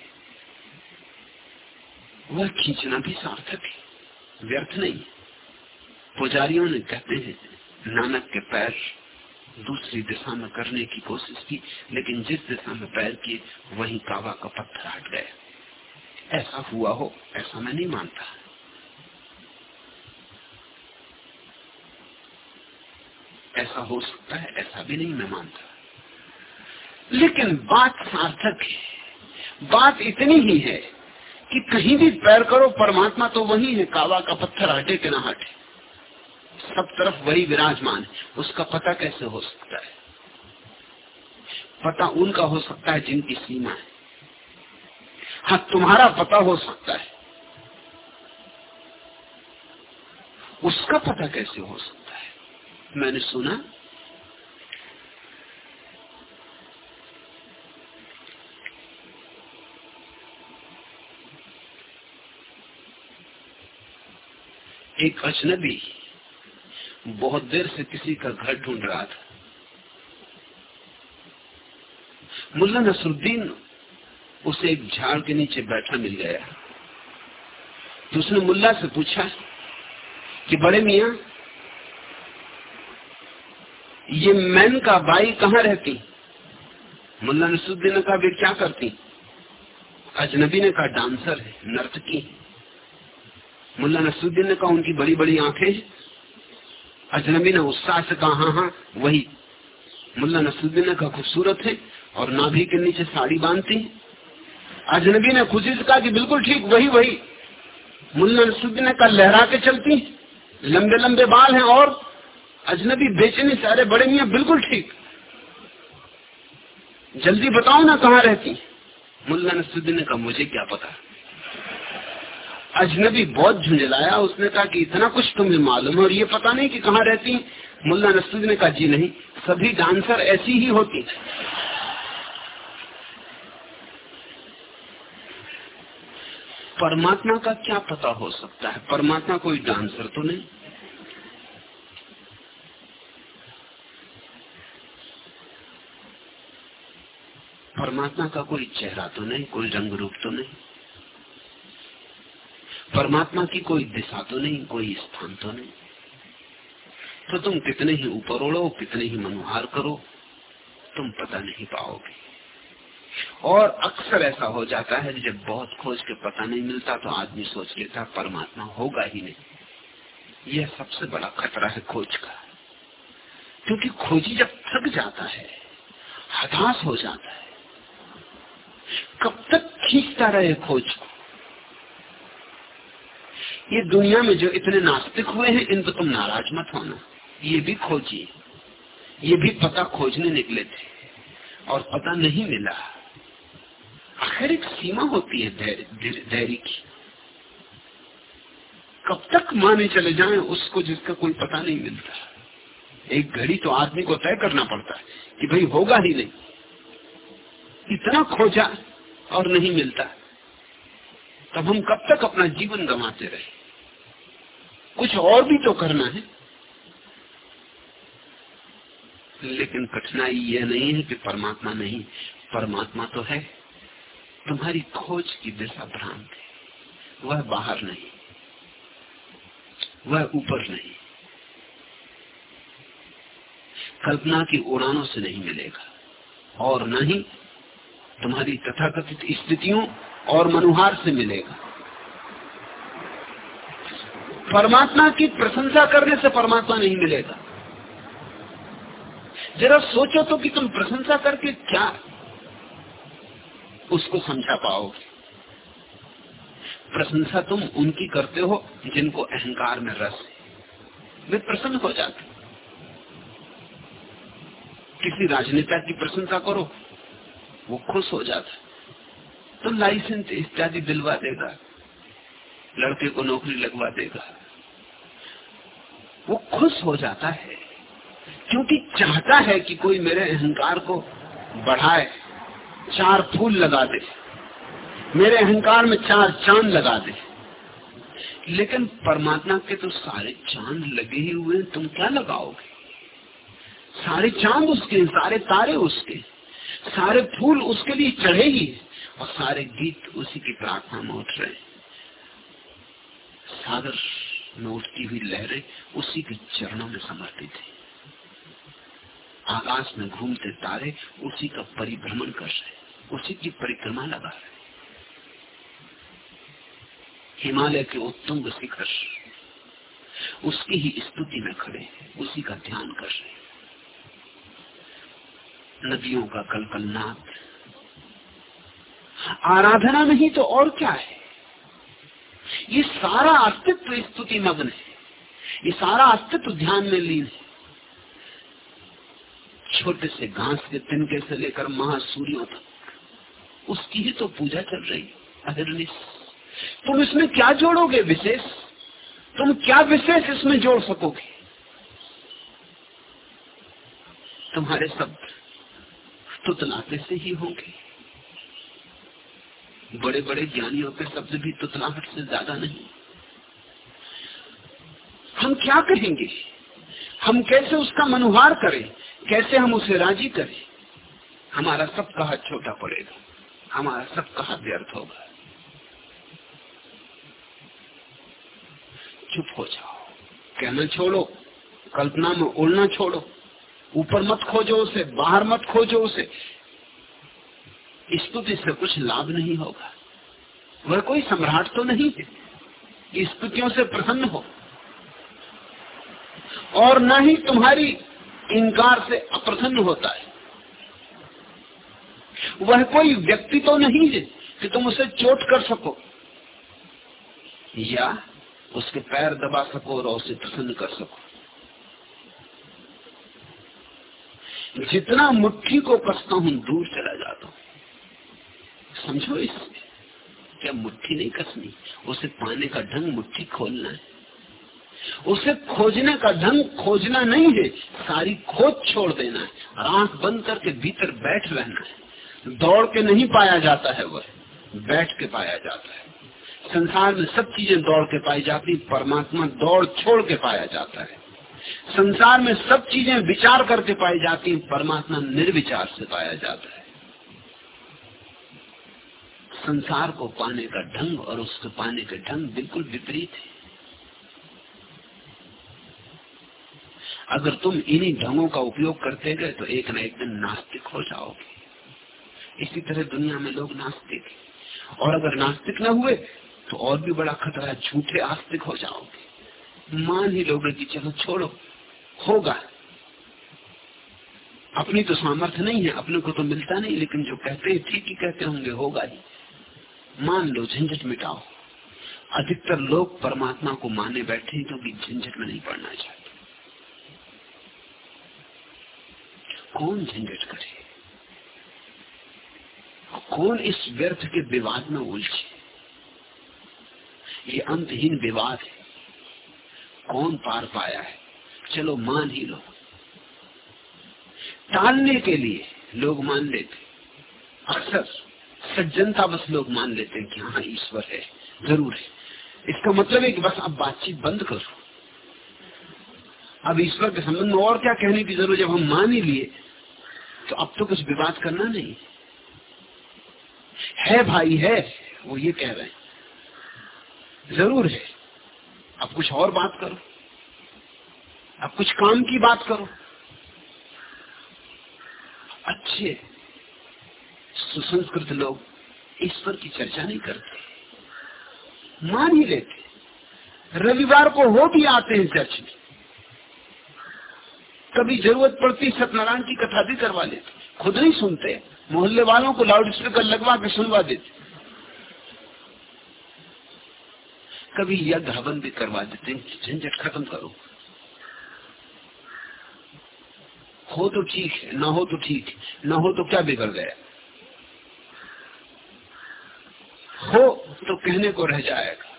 वह खींचना भी सार्थक है, व्यर्थ नहीं पुजारियों ने कहते हैं, नानक के पैर दूसरी दिशा में करने की कोशिश की, लेकिन जिस दिशा में पैर किए, वही कावा का पत्थर हट गया। ऐसा हुआ हो, ऐसा मैं नहीं मानता। ऐसा हो सकता है, ऐसा भी नहीं मैं मानता। लेकिन बात सार्थक है। बात इतनी ही है कि कहीं भी पैर करो, परमात्मा तो वही है, कावा का पत्थर हटे कि ना हटे। सब तरफ़ वही विराजमान। है उसका पता कैसे हो सकता है? पता उनका हो सकता है जिनकी सीमा है। हाँ तुम्हारा पता हो सकता है। उसका पता कैसे हो सकता है? मैंने सुना। एक अजनबी बहुत देर से किसी का घर ढूंढ रहा था। मुल्ला नसरुद्दीन उसे एक झाड़ के नीचे बैठा मिल गया। तो उसने मुल्ला से पूछा कि, बड़े मिया, ये मैन का बाई कहाँ रहती? मुल्ला नसरुद्दीन ने कहा, वे क्या करती? अजनबी ने कहा, डांसर है, नर्तकी मुल्ला नसरुद्दीन ने कहा, उनकी बड़ी बड़ी आँखें अजनबी ने उत्साह से कहा हाँ हाँ वही मुल्ला नसरुद्दीन कहा खूबसूरत है और नाभि के नीचे साड़ी बांधती अजनबी ने खुशी से कहा कि बिल्कुल ठीक, वही वही। मुल्ला नसरुद्दीन कहा लहरा के चलती लंबे लंबे बाल हैं और अजनबी बेचने सारे बड़े मियाँ, बिल्कुल ठीक। जल्दी बताओ ना कहाँ रहती मुल्ला नसरुद्दीन कहा, मुझे क्या पता? अजनबी बहुत झुंझलाया, उसने कहा कि इतना कुछ तुम्हें मालूम है और ये पता नहीं कि कहाँ रहती। मुल्ला नसरुद्दीन ने कहा, जी नहीं, सभी डांसर ऐसी ही होती। परमात्मा का क्या पता हो सकता है? परमात्मा कोई डांसर तो नहीं। परमात्मा का कोई चेहरा तो नहीं, कोई रंग रूप तो नहीं। परमात्मा की कोई दिशा तो नहीं, कोई स्थान तो नहीं। तो तुम कितने ही ऊपर उड़ो, कितने ही मनुहार करो, तुम पता नहीं पाओगे। और अक्सर ऐसा हो जाता है, जब बहुत खोज के पता नहीं मिलता तो आदमी सोच लेता, परमात्मा होगा ही नहीं। यह सबसे बड़ा खतरा है खोज का। क्योंकि खोजी जब थक जाता है, हताश हो जाता है, कब तक खींचता रहे खोज को? ये दुनिया में जो इतने नास्तिक हुए हैं इन पर तुम नाराज़ मत होना। ये भी खोजिए। ये भी पता खोजने निकले थे। और पता नहीं मिला। आखिर एक सीमा होती है धैर्य की। कब तक माने चले जाएँ, उसको जिसका कोई पता नहीं मिलता। एक घड़ी तो आदमी को तय करना पड़ता है कि भाई होगा ही नहीं। इतना खोजा और नहीं मिलता। तब हम कब तक अपना जीवन गंवाते रहे? कुछ और भी तो करना है। लेकिन कठिनाई यह नहीं है कि परमात्मा नहीं, परमात्मा तो है। तुम्हारी खोज की दिशा भ्रांत है। वह बाहर नहीं, वह ऊपर नहीं। कल्पना की उड़ानों से नहीं मिलेगा। और न ही तुम्हारी तथाकथित स्थितियों और मनुहार से मिलेगा। परमात्मा की प्रशंसा करने से परमात्मा नहीं मिलेगा। जरा सोचो तो कि तुम प्रशंसा करके क्या उसको समझा पाओगे। प्रशंसा तुम उनकी करते हो जिनको अहंकार में रस है। वे प्रसन्न हो जाते किसी राजनेता की प्रशंसा करो, वो खुश हो जाता तो लाइसेंस इत्यादि दिलवा देगा। लड़के को नौकरी लगवा देगा। वो खुश हो जाता है, क्योंकि चाहता है कि कोई मेरे अहंकार को बढ़ाए, चार फूल लगा दे, मेरे अहंकार में चार चाँद लगा दे। लेकिन परमात्मा के तो सारे चाँद लगे ही हुए तुम क्या लगाओगे? सारे चाँद उसके सारे तारे उसके सारे फूल उसके लिए चढ़े ही और सारे गीत उसी की प्रार्थना में उठ रहे सागर में उठती हुई लहरें उसी के चरणों में समर्पित है आकाश में घूमते तारे उसी का परिभ्रमण कर रहे उसी की परिक्रमा लगा रहे हिमालय के उत्तुंग शिखर उसकी ही स्तुति में खड़े उसी का ध्यान कर रहे नदियों का कलकलनाथ। आराधना नहीं तो और क्या है? ये सारा अस्तित्व स्तुति मग्न है। ये सारा अस्तित्व ध्यान में लीन है। छोटे से घास के तिनके से लेकर महासूर्यों तक, उसकी ही तो पूजा चल रही अहिर्निश तुम इसमें क्या जोड़ोगे विशेष? तुम क्या विशेष इसमें जोड़ सकोगे? तुम्हारे शब्द तुतलाते से ही होंगे। बड़े बड़े ज्ञानियों के शब्द भी तुतलाहट से ज़्यादा नहीं। हम क्या कहेंगे? हम कैसे उसका मनुहार करें? कैसे हम उसे राज़ी करें? हमारा सब कहा छोटा पड़ेगा। हमारा सब कहा व्यर्थ होगा। चुप हो जाओ। कहना छोड़ो। कल्पना में उड़ना छोड़ो। ऊपर मत खोजो उसे, बाहर मत खोजो उसे। स्तुति से कुछ लाभ नहीं होगा। वह कोई सम्राट तो नहीं है। स्तुतियों से प्रसन्न हो। और न ही तुम्हारी इनकार से अप्रसन्न होता है। वह कोई व्यक्ति तो नहीं है कि तुम उसे चोट कर सको। या उसके पैर दबा सको और उसे प्रसन्न कर सको। जितना मुट्ठी को कसता हूँ, दूर चला जाता हूँ। समझो इससे क्या मुट्ठी नहीं कसनी? उसे पाने का ढंग मुट्ठी खोलना है। उसे खोजने का ढंग खोजना नहीं है, सारी खोज छोड़ देना है। आँख बंद करके भीतर बैठ रहना है। दौड़ के नहीं पाया जाता है वह, बैठ के पाया जाता है। संसार में सब चीज़ें दौड़ के पाई जाती परमात्मा दौड़ छोड़ के पाया जाता है। संसार में सब चीज़ें विचार करके पाई जाती परमात्मा निर्विचार से पाया जाता है। संसार को पाने का ढंग और उसके पाने के ढंग बिल्कुल विपरीत है। अगर तुम इन्हीं ढंगों का उपयोग करते गए तो एक न एक दिन नास्तिक हो जाओगे। इसी तरह दुनिया में लोग नास्तिक और अगर नास्तिक न हुए तो और भी बड़ा खतरा है झूठे आस्तिक हो जाओगे। मान ही लोगे कि चलो छोड़ो, होगा। अपनी तो सामर्थ्य नहीं है, अपने को तो मिलता नहीं, लेकिन जो कहते हैं, ठीक ही कहते होंगे, होगा ही। मान लो, झंझट मिटाओ। अधिकतर लोग परमात्मा को माने बैठे क्योंकि झंझट में नहीं पड़ना चाहते कौन झंझट करे? कौन इस व्यर्थ के विवाद में उलझे? ये अंतहीन विवाद है। कौन पार पाया है? चलो, मान ही लो। टालने के लिए लोग मान लेते अक्सर सज्जनता बस लोग मान लेते हैं कि हाँ ईश्वर है, ज़रूर है। इसका मतलब है कि बस अब बातचीत बंद करो। अब ईश्वर के संबंध में और क्या कहने की ज़रूरत जब हम मान ही लिए तो अब तो कुछ विवाद करना नहीं। है भाई, है, वो ये कह रहे हैं। ज़रूर है। अब कुछ और बात करो। अब कुछ काम की बात करो। अच्छे। सुसंस्कृत लोग ईश्वर की चर्चा नहीं करते। मान ही लेते। रविवार को हो भी आते हैं चर्च में। कभी ज़रूरत पड़ती सत्यनारायण की कथा भी करवा लेते। खुद नहीं सुनते। मोहल्ले वालों को लाउड स्पीकर लगवा के सुनवा देते। कभी यज्ञ हवन भी करवा देते झंझट खत्म करो। हो तो ठीक है, ना हो तो ठीक ना हो तो क्या बिगड़ गया हो तो कहने को रह जाएगा।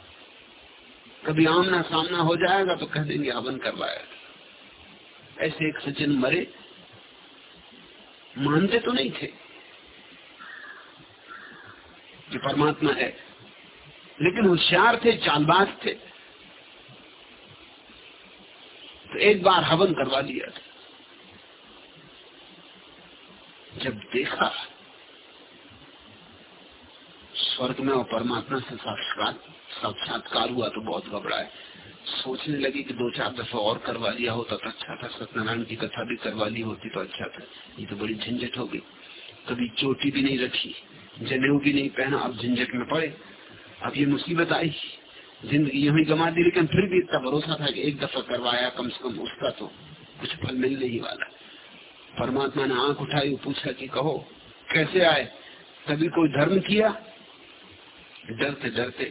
कभी आमना सामना हो जाएगा तो कह देंगे हवन करवाएगा ऐसे एक सचिन मरे। मानते तो नहीं थे कि परमात्मा है, लेकिन होशियार थे, चालबाज थे। तो एक बार हवन करवा लिया था। जब देखा स्वर्ग में और परमात्मा से साक्षात, साक्षात्कार हुआ तो बहुत घबराए। सोचने लगी कि दो चार दफ़ा और करवा लिया होता तो अच्छा था, सत्यनारायण की कथा भी करवा ली होती तो अच्छा था। ये तो बड़ी झंझट हो गई। कभी चोटी भी नहीं रखी, जनेऊ भी नहीं पहना, अब झंझट में पड़े। अब ये मुसीबत आई। ज़िंदगी यही गमा दी, लेकिन फिर भी इतना भरोसा था कि एक दफ़ा करवाया, कम से कम उसका तो कुछ फल मिलने ही वाला। परमात्मा ने आँख उठाई पूछा कि कहो, कैसे आए? कभी कोई धर्म किया? डरते डरते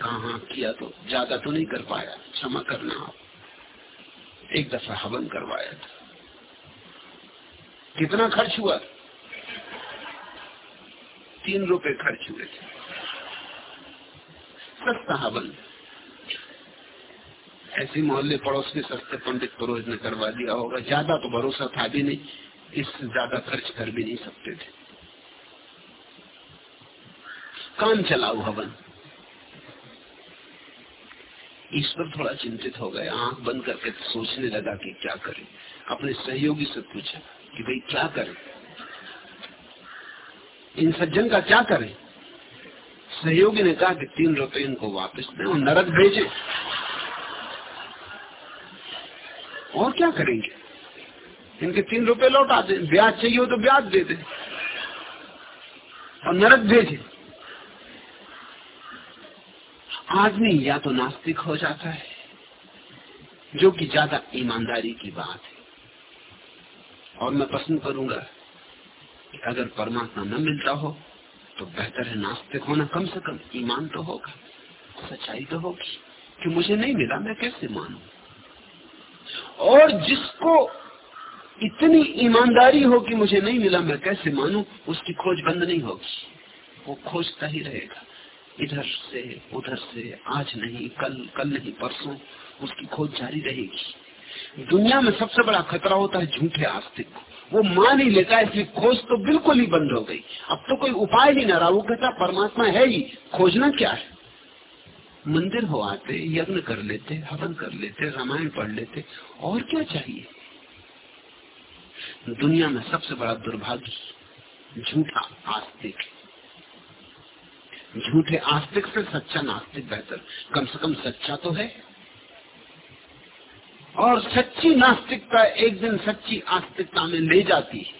कहा हाँ किया तो ज़्यादा तो नहीं कर पाया। क्षमा करना आप एक दफ़ा हवन करवाया था। कितना खर्च हुआ? तीन रुपए खर्च हुए थे। सस्ता हवन। ऐसी मोहल्ले पड़ोस के सस्ते पंडित पुरोहित ने करवा दिया होगा। ज़्यादा तो भरोसा था भी नहीं। इससे ज़्यादा खर्च कर भी नहीं सकते थे। काम चलाओ हवन ईश्वर थोड़ा चिंतित हो गया, आँख बंद करके सोचने लगा कि क्या करें। अपने सहयोगी से पूछा कि भाई क्या करें? इन सज्जन का क्या करें? सहयोगी ने कहा कि तीन रुपए इनको वापस दें और नरक भेजे। और क्या करेंगे? इनके तीन रुपए लौटा दें, ब्याज चाहिए हो तो ब्याज दे दें और नरक भेजे। आदमी या तो नास्तिक हो जाता है, जो कि ज़्यादा ईमानदारी की बात है। और मैं पसंद करूँगा कि अगर परमात्मा न मिलता हो तो बेहतर है नास्तिक होना। कम से कम ईमान तो होगा, सच्चाई तो होगी, कि मुझे नहीं मिला, मैं कैसे मानू? और जिसको इतनी ईमानदारी हो कि मुझे नहीं मिला, मैं कैसे मानू? उसकी खोज बंद नहीं होगी, वो खोजता ही रहेगा। इधर से, उधर से, आज नहीं, कल कल नहीं, परसों उसकी खोज जारी रहेगी। दुनिया में सबसे बड़ा खतरा होता है झूठे आस्तिक वो मान ही लेता है इसलिए खोज तो बिल्कुल ही बंद हो गई। अब तो कोई उपाय ही ना रहा। वो कहता, परमात्मा है ही, खोजना क्या है? मंदिर हो आते, यज्ञ कर लेते, हवन कर लेते, रामायण पढ़ लेते, और क्या चाहिए? दुनिया में सबसे बड़ा दुर्भाग्य झूठा आस्तिक झूठे आस्तिक से सच्चा नास्तिक बेहतर। कम से कम सच्चा तो है। और सच्ची नास्तिकता एक दिन सच्ची आस्तिकता में ले जाती है।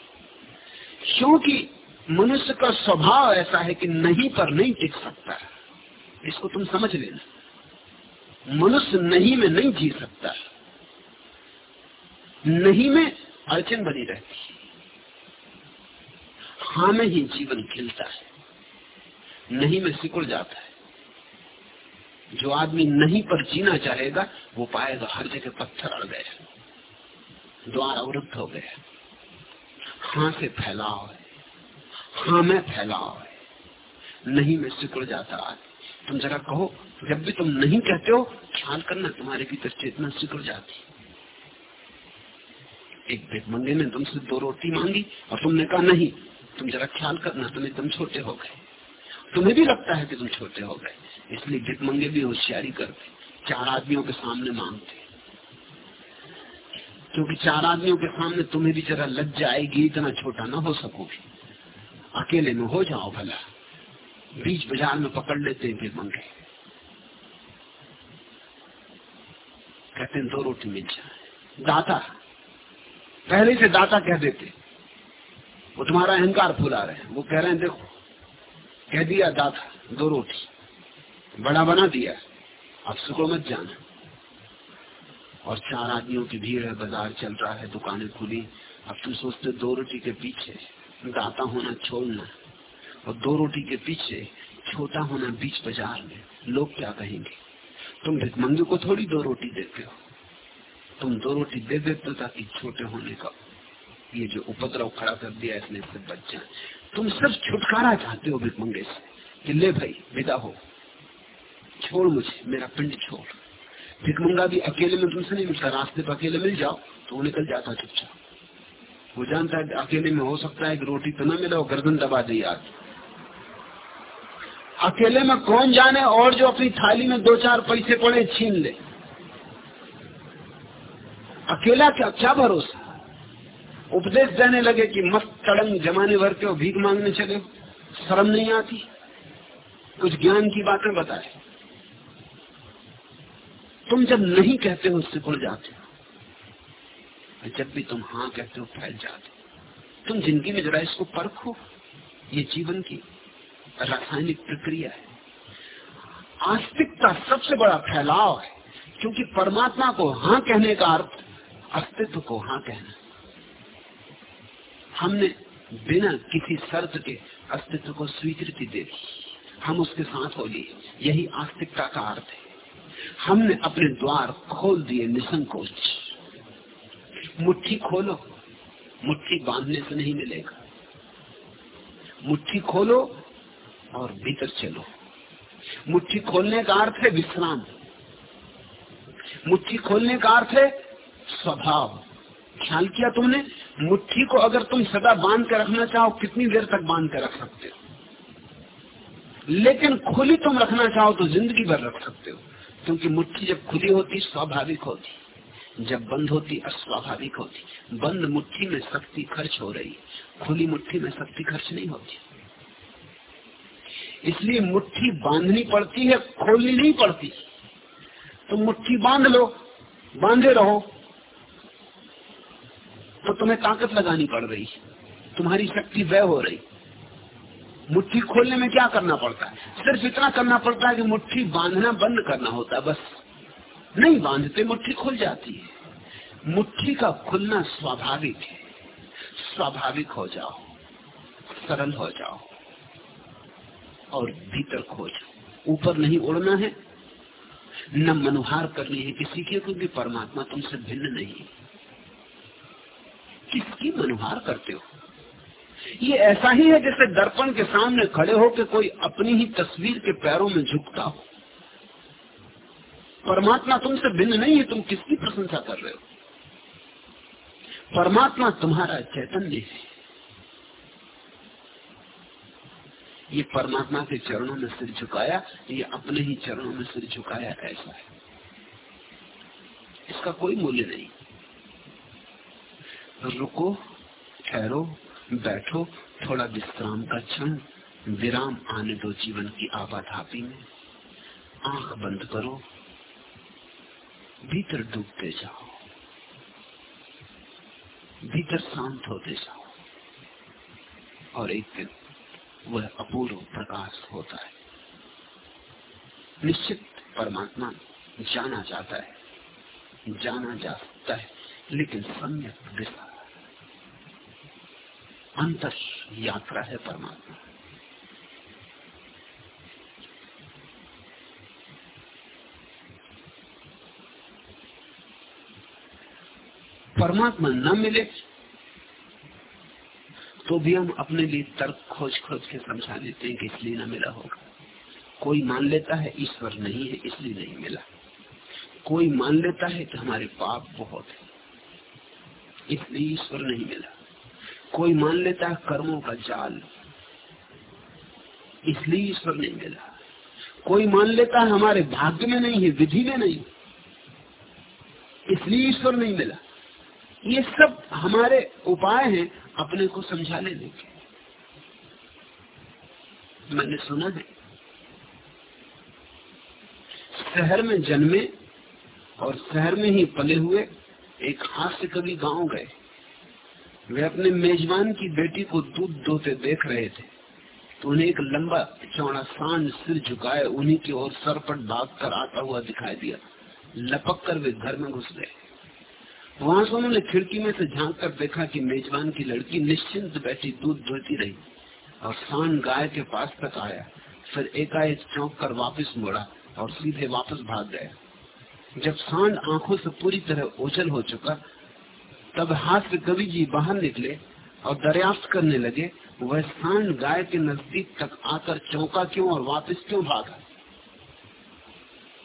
क्योंकि मनुष्य का स्वभाव ऐसा है कि नहीं पर नहीं टिक सकता। इसको तुम समझ लेना। मनुष्य नहीं में नहीं जी सकता। नहीं में अड़चन बनी रहती हाँ में ही जीवन खिलता है। नहीं में सिकुड़ जाता है। जो आदमी नहीं पर जीना चाहेगा, वो पाएगा हर जगह पत्थर अड़ गए द्वार अवरुद्ध हो गया हाँ। से फैलाव है। हाँ में फैलाव है। नहीं में सिकुड़ जाता आदमी तुम जरा कहो, जब भी तुम नहीं कहते हो, ख्याल करना, तुम्हारे भीतर चेतना सिकुड़ जाती एक भिकमंगे ने तुमसे दो रोटी मांगी और तुमने कहा, नहीं, तुम जरा ख्याल करना, तुम्हें तुम छोटे हो गए तुम्हें भी लगता है कि तुम छोटे हो गए। इसलिए भिकमंगे भी होशियारी करते। चार आदमियों के सामने मांगते। क्योंकि चार आदमियों के सामने तुम्हें भी जरा लज्जा आएगी इतना छोटा ना हो सकोगे अकेले में हो जाओ भला। बीच बाज़ार में पकड़ लेते हैं भिकमंगे कहते हैं, दो रोटी मिल जाए। दाता। पहले से दाता कह देते। वो तुम्हारा अहंकार फुला रहे हैं। वो कह रहे हैं, देखो कह दिया दाता दो रोटी। बड़ा बना दिया। अब सुखो मत जाना। और चार आदमियों की भीड़ है, बाज़ार चल रहा है, दुकानें खुली। अब तुम सोचते दो रोटी के पीछे दाता होना छोड़ना। और दो रोटी के पीछे छोटा होना बीच बाज़ार में। लोग क्या कहेंगे? तुम भिकमंगे को थोड़ी दो रोटी देते हो। तुम दो रोटी दे देते हो ताकि छोटे होने का ये जो उपद्रव खड़ा कर दिया इसने इससे बच जाए। तुम सब छुटकारा चाहते हो भिकमंगे से कि ले भाई, विदा हो। छोड़ मुझे, मेरा पिंड छोड़। भिकमंगा भी अकेले में तुमसे नहीं मिलता रास्ते पर अकेले मिल जाओ तो वो निकल जाता चुपचाप। वो जानता है अकेले में हो सकता है कि रोटी तो ना मिले और गर्दन दबा दे याद अकेले में कौन जाने और जो अपनी थाली में दो चार पैसे पड़े छीन ले। अकेला क्या क्या भरोसा? उपदेश देने लगे कि मस्त तड़ंग जमाने भर के भीख मांगने चले। शर्म नहीं आती। कुछ ज्ञान की बातें बताए। तुम जब नहीं कहते हो, उससे सिकुड़ जाते हो। जब भी तुम हाँ कहते हो, फैल जाते हो। तुम ज़िंदगी में जरा इसको परखो। ये जीवन की रासायनिक प्रक्रिया है। आस्तिकता सबसे बड़ा फैलाव है। क्योंकि परमात्मा को हाँ कहने का अर्थ, अस्तित्व को हाँ कहना। हमने बिना किसी शर्त के अस्तित्व को स्वीकृति दे दी। हम उसके साथ हो लिए यही आस्तिकता का अर्थ है। हमने अपने द्वार खोल दिए निसंकोच। मुट्ठी खोलो। मुट्ठी बांधने से नहीं मिलेगा। मुट्ठी खोलो और भीतर चलो। मुट्ठी खोलने का अर्थ है विश्राम। मुट्ठी खोलने का अर्थ है स्वभाव। ख्याल किया तुमने? मुट्ठी को अगर तुम सदा बाँध कर रखना चाहो, कितनी देर तक बाँध कर रख सकते हो? लेकिन खुली तुम रखना चाहो तो ज़िंदगी भर रख सकते हो। क्योंकि मुट्ठी जब खुली होती, स्वाभाविक होती। जब बंद होती, अस्वाभाविक होती। बंद मुट्ठी में शक्ति खर्च हो रही खुली मुट्ठी में शक्ति खर्च नहीं होती। इसलिए मुट्ठी बांधनी पड़ती है, खोलनी नहीं पड़ती। तो मुट्ठी बाँध लो, बांधे रहो। तो तुम्हें ताकत लगानी पड़ रही। तुम्हारी शक्ति व्यय हो रही। मुट्ठी खोलने में क्या करना पड़ता है? सिर्फ़ इतना करना पड़ता है कि मुट्ठी बांधना बंद करना होता है, बस। नहीं बांधते, मुट्ठी खुल जाती है। मुट्ठी का खुलना स्वाभाविक है। स्वाभाविक हो जाओ। सरल हो जाओ। और भीतर खोजो। ऊपर नहीं उड़ना है। न मनुहार करनी है किसी के, क्योंकि परमात्मा तुमसे भिन्न नहीं किसकी मनुहार करते हो? ये ऐसा ही है जैसे दर्पण के सामने खड़े हो के कोई अपनी ही तस्वीर के पैरों में झुकता हो। परमात्मा तुमसे भिन्न नहीं है, तुम किसकी प्रशंसा कर रहे हो? परमात्मा तुम्हारा चैतन्य है। ये परमात्मा के चरणों में सिर झुकाया, ये अपने ही चरणों में सिर झुकाया ऐसा है। इसका कोई मूल्य नहीं। रुको, ठहरो, बैठो, थोड़ा विश्राम का क्षण, विराम आने दो जीवन की आवाधापी में। आँख बंद करो, भीतर डूबते जाओ, भीतर शांत होते जाओ, और एक दिन वह अपूर्व प्रकाश होता है। निश्चित परमात्मा जाना जाता है, जाना जा सकता है। लेकिन सम्यक दिशा अंतर यात्रा है परमात्मा। परमात्मा न मिले तो भी हम अपने लिए तर्क खोज खोज के समझा लेते हैं कि इसलिए न मिला होगा। कोई मान लेता है ईश्वर नहीं है, इसलिए नहीं मिला। कोई मान लेता है कि हमारे पाप बहुत है। इसलिए ईश्वर नहीं मिला। कोई मान लेता है कर्मों का जाल। इसलिए ईश्वर नहीं मिला। कोई मान लेता है हमारे भाग्य में नहीं है, विधि में नहीं। इसलिए ईश्वर नहीं मिला। ये सब हमारे उपाय हैं, अपने को समझा लेने के मैंने सुना है। शहर में जन्मे और शहर में ही पले हुए एक हास्य कवि गाँव गए। वे अपने मेजबान की बेटी को दूध दोते देख रहे थे। तो उन्हें एक लंबा चौड़ा सांड सिर झुकाए उन्हीं की ओर सरपट भाग कर आता हुआ दिखाई दिया। लपक कर वे घर में घुस गए। वहाँ से उन्होंने खिड़की में से झाँक कर देखा कि मेजबान की लड़की निश्चिंत बैठी दूध धोती रही और सांड गाय के पास तक आया। फिर एकाएक चौंक कर वापिस मुड़ा और सीधे वापस भाग गया। जब सांड आँखों से पूरी तरह ओझल हो चुका, तब हास्य कवि जी बाहर निकले और दरियाफ्त करने लगे, वह स्थान गाय के नज़दीक तक आकर चौंका क्यों और वापस क्यों भागा?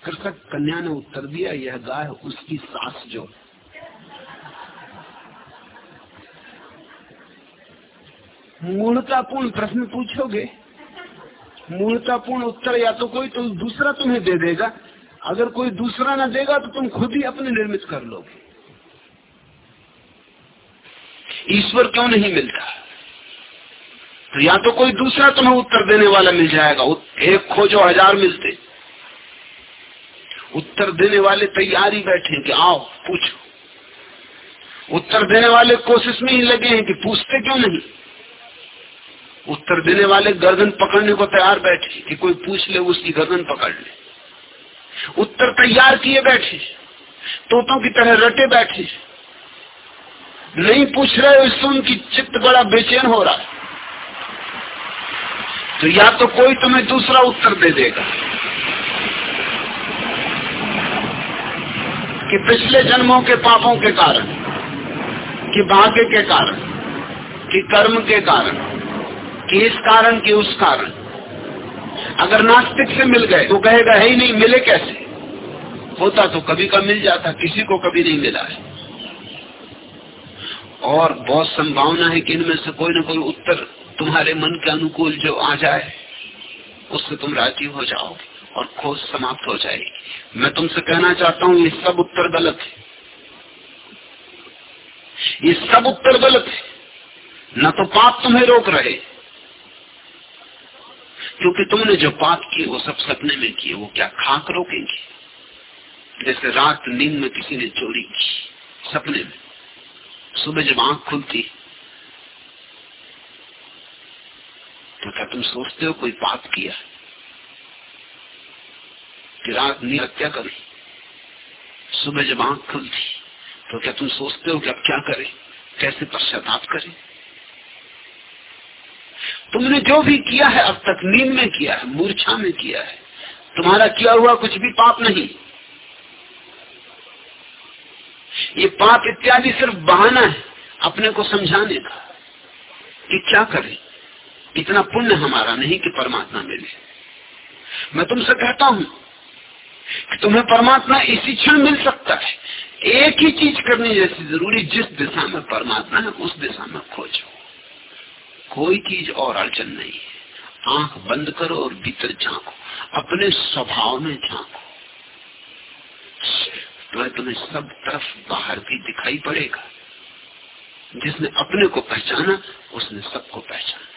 कृषक कन्या ने उत्तर दिया, यह गाय उसकी सास जो। मूर्तापूर्ण प्रश्न पूछोगे? मूर्तापूर्ण उत्तर या तो कोई तो दूसरा तुम्हें दे देगा। अगर कोई दूसरा ना देगा तो तुम खुद ही अपने निर्मित कर लोगे। ईश्वर क्यों नहीं मिलता? तो या तो कोई दूसरा तुम्हें उत्तर देने वाला मिल जाएगा। एक खोजो, हज़ार मिलते। उत्तर देने वाले तैयार ही बैठे कि आओ, पूछो। उत्तर देने वाले कोशिश में ही लगे हैं कि पूछते क्यों नहीं? उत्तर देने वाले गर्दन पकड़ने को तैयार बैठे कि कोई पूछ ले, उसकी गर्दन पकड़ ले। उत्तर तैयार किए बैठे। तोतों की तरह रटे बैठे। नहीं पूछ रहे इससे उनकी चित्त बड़ा बेचैन हो रहा है। तो या तो कोई तुम्हें दूसरा उत्तर दे देगा। कि पिछले जन्मों के पापों के कारण, कि भाग्य के कारण, कि कर्म के कारण, कि इस कारण, कि उस कारण। अगर नास्तिक से मिल गए तो कहेगा, है ही नहीं, मिले कैसे? होता तो कभी का मिल जाता, किसी को कभी नहीं मिला है। और बहुत संभावना है कि इनमें से कोई ना कोई उत्तर तुम्हारे मन के अनुकूल जो आ जाए, उससे तुम राज़ी हो जाओगे और खोज समाप्त हो जाएगी। मैं तुमसे कहना चाहता हूँ, ये सब उत्तर गलत है। ये सब उत्तर गलत है। न तो पाप तुम्हें रोक रहे क्योंकि तुमने जो पाप किए वो सब सपने में किए वो क्या खाक रोकेंगे? जैसे रात नींद में किसी ने चोरी की, सपने में। सुबह जब आँख खुलती तो क्या तुम सोचते हो कोई पाप किया कि रात नींद हत्या करी? सुबह जब आँख खुलती तो क्या तुम सोचते हो कि अब क्या करें? कैसे पश्चाताप करें? तुमने जो भी किया है, अब तक नींद में किया है, मूर्छा में किया है। तुम्हारा किया हुआ कुछ भी पाप नहीं। ये पाप इत्यादि सिर्फ़ बहाना है अपने को समझाने का, कि क्या करें। इतना पुण्य हमारा नहीं कि परमात्मा मिले। मैं तुमसे कहता हूँ कि तुम्हें परमात्मा इसी क्षण मिल सकता है। एक ही चीज़ करनी जैसी ज़रूरी, जिस दिशा में परमात्मा है, उस दिशा में खोजो। कोई चीज़ और अड़चन नहीं। है आँख बंद करो और भीतर झांको। अपने स्वभाव में झांको। तो तुम्हें सब तरफ़ बाहर भी दिखाई पड़ेगा। जिसने अपने को पहचाना, उसने सबको पहचाना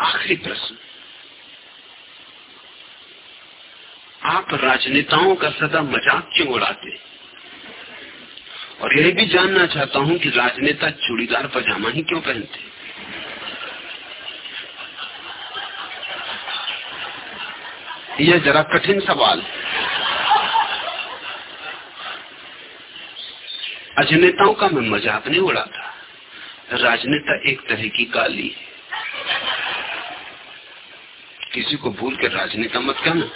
आखिरी प्रश्न आप राजनेताओं का सदा मज़ाक क्यों उड़ाते? और यह भी जानना चाहता हूँ कि राजनेता चूड़ीदार पजामा ही क्यों पहनते? यह जरा कठिन सवाल अजनेताओं का मैं मज़ाक नहीं उड़ाता। राजनेता एक तरह की गाली है। किसी को भूल कर राजनेता मत कहना।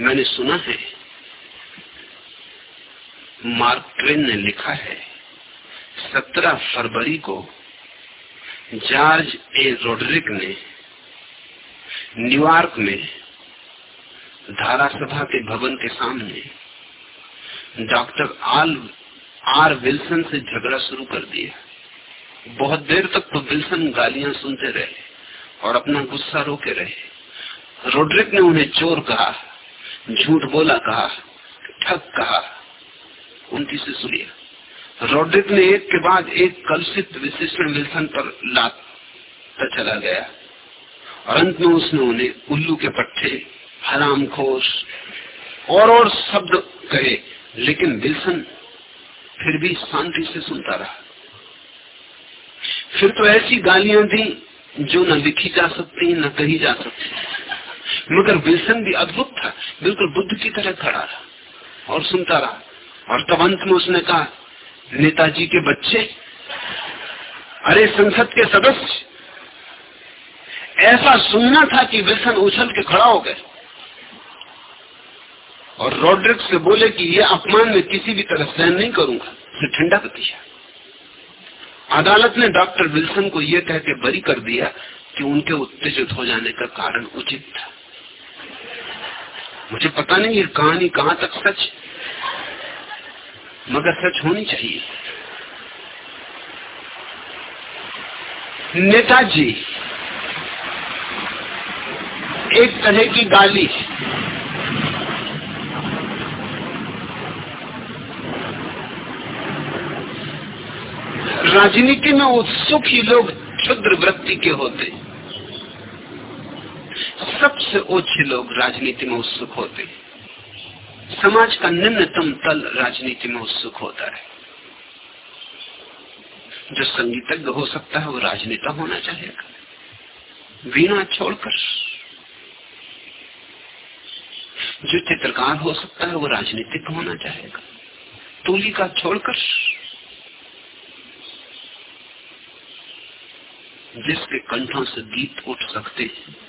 मैंने सुना है। मार्क ट्वेन ने लिखा है 17 फरवरी को जॉर्ज ए रोड्रिक ने न्यूयॉर्क में धारा सभा के भवन के सामने डॉक्टर आल, आर विल्सन से झगड़ा शुरू कर दिया। बहुत देर तक तो विल्सन गालियाँ सुनते रहे और अपना गुस्सा रोके रहे। रोड्रिक ने उन्हें चोर कहा। झूठ बोला कहा, ठग कहा, उनकी से सुनिया रोड्रिक ने एक के बाद एक कलुषित विशिष्ट विल्सन पर लात चला गया। और अंत में उसने उन्हें उल्लू के पट्टे, हराम खोश, और और शब्द कहे, लेकिन विल्सन फिर भी शांति से सुनता रहा। फिर तो ऐसी गालियाँ थी जो न लिखी जा सकती, न कही जा सकती। मगर विल्सन भी अद्भुत था, बिल्कुल बुद्ध की तरह खड़ा रहा और सुनता रहा। और तब अंत में उसने कहा, नेताजी के बच्चे, अरे संसद के सदस्य, ऐसा सुनना था कि विल्सन उछल के खड़ा हो गए। और रोड्रिक से बोले कि यह अपमान में किसी भी तरह सहन नहीं करूँगा फिर ठंडा कर दिया। अदालत ने डॉक्टर विल्सन को यह कह के बरी कर दिया कि उनके उत्तेजित हो जाने का कारण उचित था। मुझे पता नहीं ये कहानी कहाँ तक सच मगर सच होनी चाहिए। नेताजी, एक तरह की गाली। राजनीति में उत्सुक ही लोग क्षुद्र वृत्ति के होते। सबसे ओछे लोग राजनीति में उत्सुक होते हैं। समाज का निम्नतम तल राजनीति में उत्सुक होता है। जो संगीतज्ञ हो सकता है, वो राजनेता होना चाहेगा। वीणा छोड़कर। जो चित्रकार हो सकता है, वो राजनीतिक होना चाहेगा। तूली का छोड़कर। जिसके कंठों से गीत उठ सकते हैं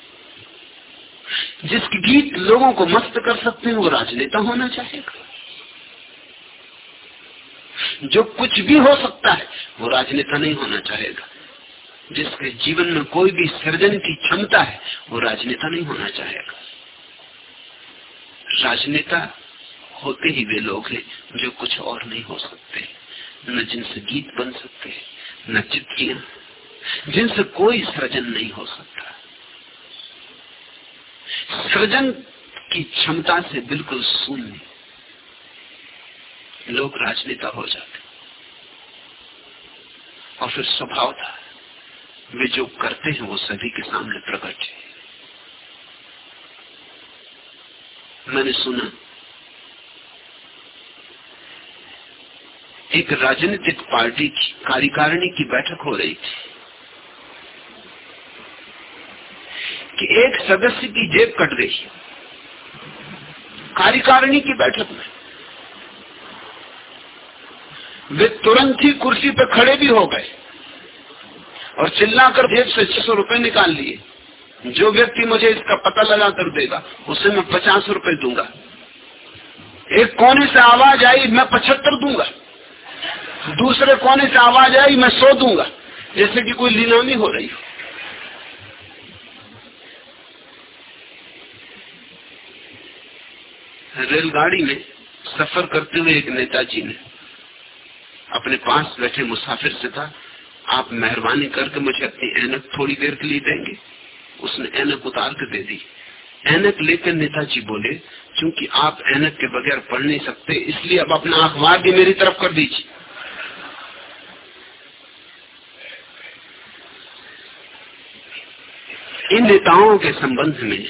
जिसके गीत लोगों को मस्त कर सकते हैं, वो राजनेता होना चाहेगा। जो कुछ भी हो सकता है, वो राजनेता नहीं होना चाहेगा। जिसके जीवन में कोई भी सृजन की क्षमता है, वो राजनेता नहीं होना चाहेगा। राजनेता होते ही वे लोग हैं जो कुछ और नहीं हो सकते। न जिनसे गीत बन सकते न चित्रियाँ जिनसे कोई सृजन नहीं हो सकता। सृजन की क्षमता से बिल्कुल शून्य लोग राजनेता हो जाते। और फिर स्वभाव था, वे जो करते हैं वो सभी के सामने प्रकट है। मैंने सुना, एक राजनीतिक पार्टी की कार्यकारिणी की बैठक हो रही थी। कि एक सदस्य की जेब कट गई। कार्यकारिणी की बैठक में। वे तुरंत ही कुर्सी पर खड़े भी हो गए और चिल्लाकर जेब से छह सौ रुपये निकाल लिए। जो व्यक्ति मुझे इसका पता लगा कर देगा, उसे मैं पचास रुपए दूँगा। एक कोने से आवाज़ आई, मैं पचहत्तर दूँगा। दूसरे कोने से आवाज़ आई, मैं सो दूँगा। जैसे कि कोई लीनामी हो रही हो। रेलगाड़ी में सफ़र करते हुए एक नेताजी ने अपने पास बैठे मुसाफिर से था आप मेहरबानी करके मुझे अपनी एनक थोड़ी देर के लिए देंगे। उसने एनक उतार के दे दी। एनक लेकर नेताजी बोले क्योंकि आप एनक के बगैर पढ़ नहीं सकते, इसलिए अब अपना अखबार भी मेरी तरफ़ कर दीजिए। इन नेताओं के संबंध में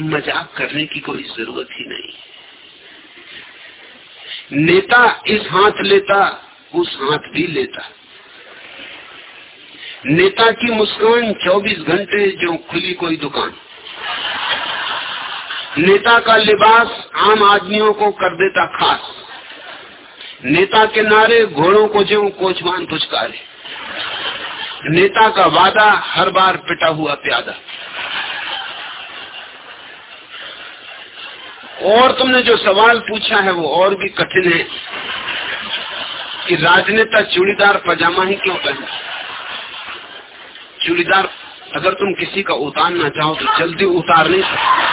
मज़ाक करने की कोई ज़रूरत ही नहीं। नेता इस हाथ लेता, उस हाथ भी लेता। नेता की मुस्कान 24 घंटे जो खुली कोई दुकान। नेता का लिबास आम आदमियों को कर देता खास। नेता के नारे घोड़ों को जो कोचवान पुचकारे। नेता का वादा हर बार पिटा हुआ प्यादा। और तुमने जो सवाल पूछा है वो और भी कठिन है कि राजनेता चूड़ीदार पजामा ही क्यों पहने? चूड़ीदार, अगर तुम किसी का उतारना चाहो तो जल्दी उतार नहीं सकते।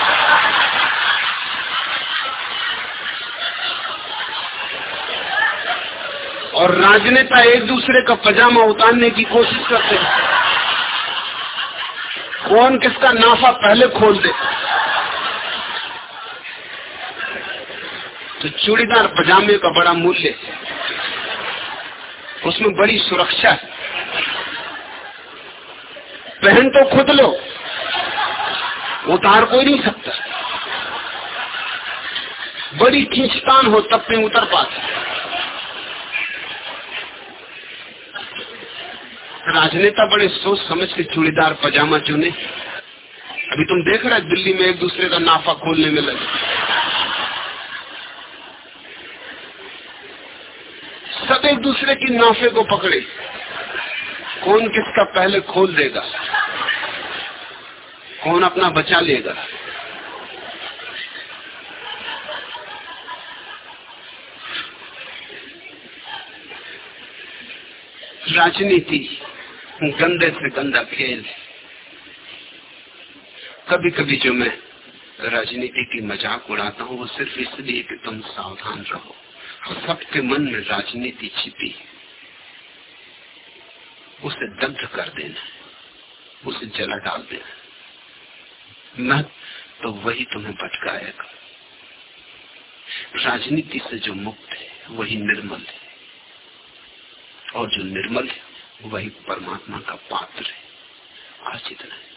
और राजनेता एक दूसरे का पजामा उतारने की कोशिश करते हैं। कौन किसका नाफा पहले खोल दे? तो चूड़ीदार पजामे का बड़ा मूल्य उसमें बड़ी सुरक्षा है। पहन तो खुद लो, उतार कोई नहीं सकता। बड़ी खींचतान हो तब पे उतर पाता राजनेता बड़े सोच समझ के चूड़ीदार पजामा चुने। अभी तुम देख रहे दिल्ली में एक दूसरे का नाफा खोलने में लगे। सब एक दूसरे की नाफे को पकड़े। कौन किसका पहले खोल देगा? कौन अपना बचा लेगा? राजनीति गंदे से गंदा खेल कभी कभी जो मैं राजनीति की मज़ाक उड़ाता हूँ, वो सिर्फ़ इसलिए कि तुम सावधान रहो। सबके मन में राजनीति छिपी। उसे दग्ध कर देना उसे जला डाल देना न तो वही तुम्हें भटकाएगा। राजनीति से जो मुक्त है, वही निर्मल है। और जो निर्मल है, वही परमात्मा का पात्र है। आज इतना है।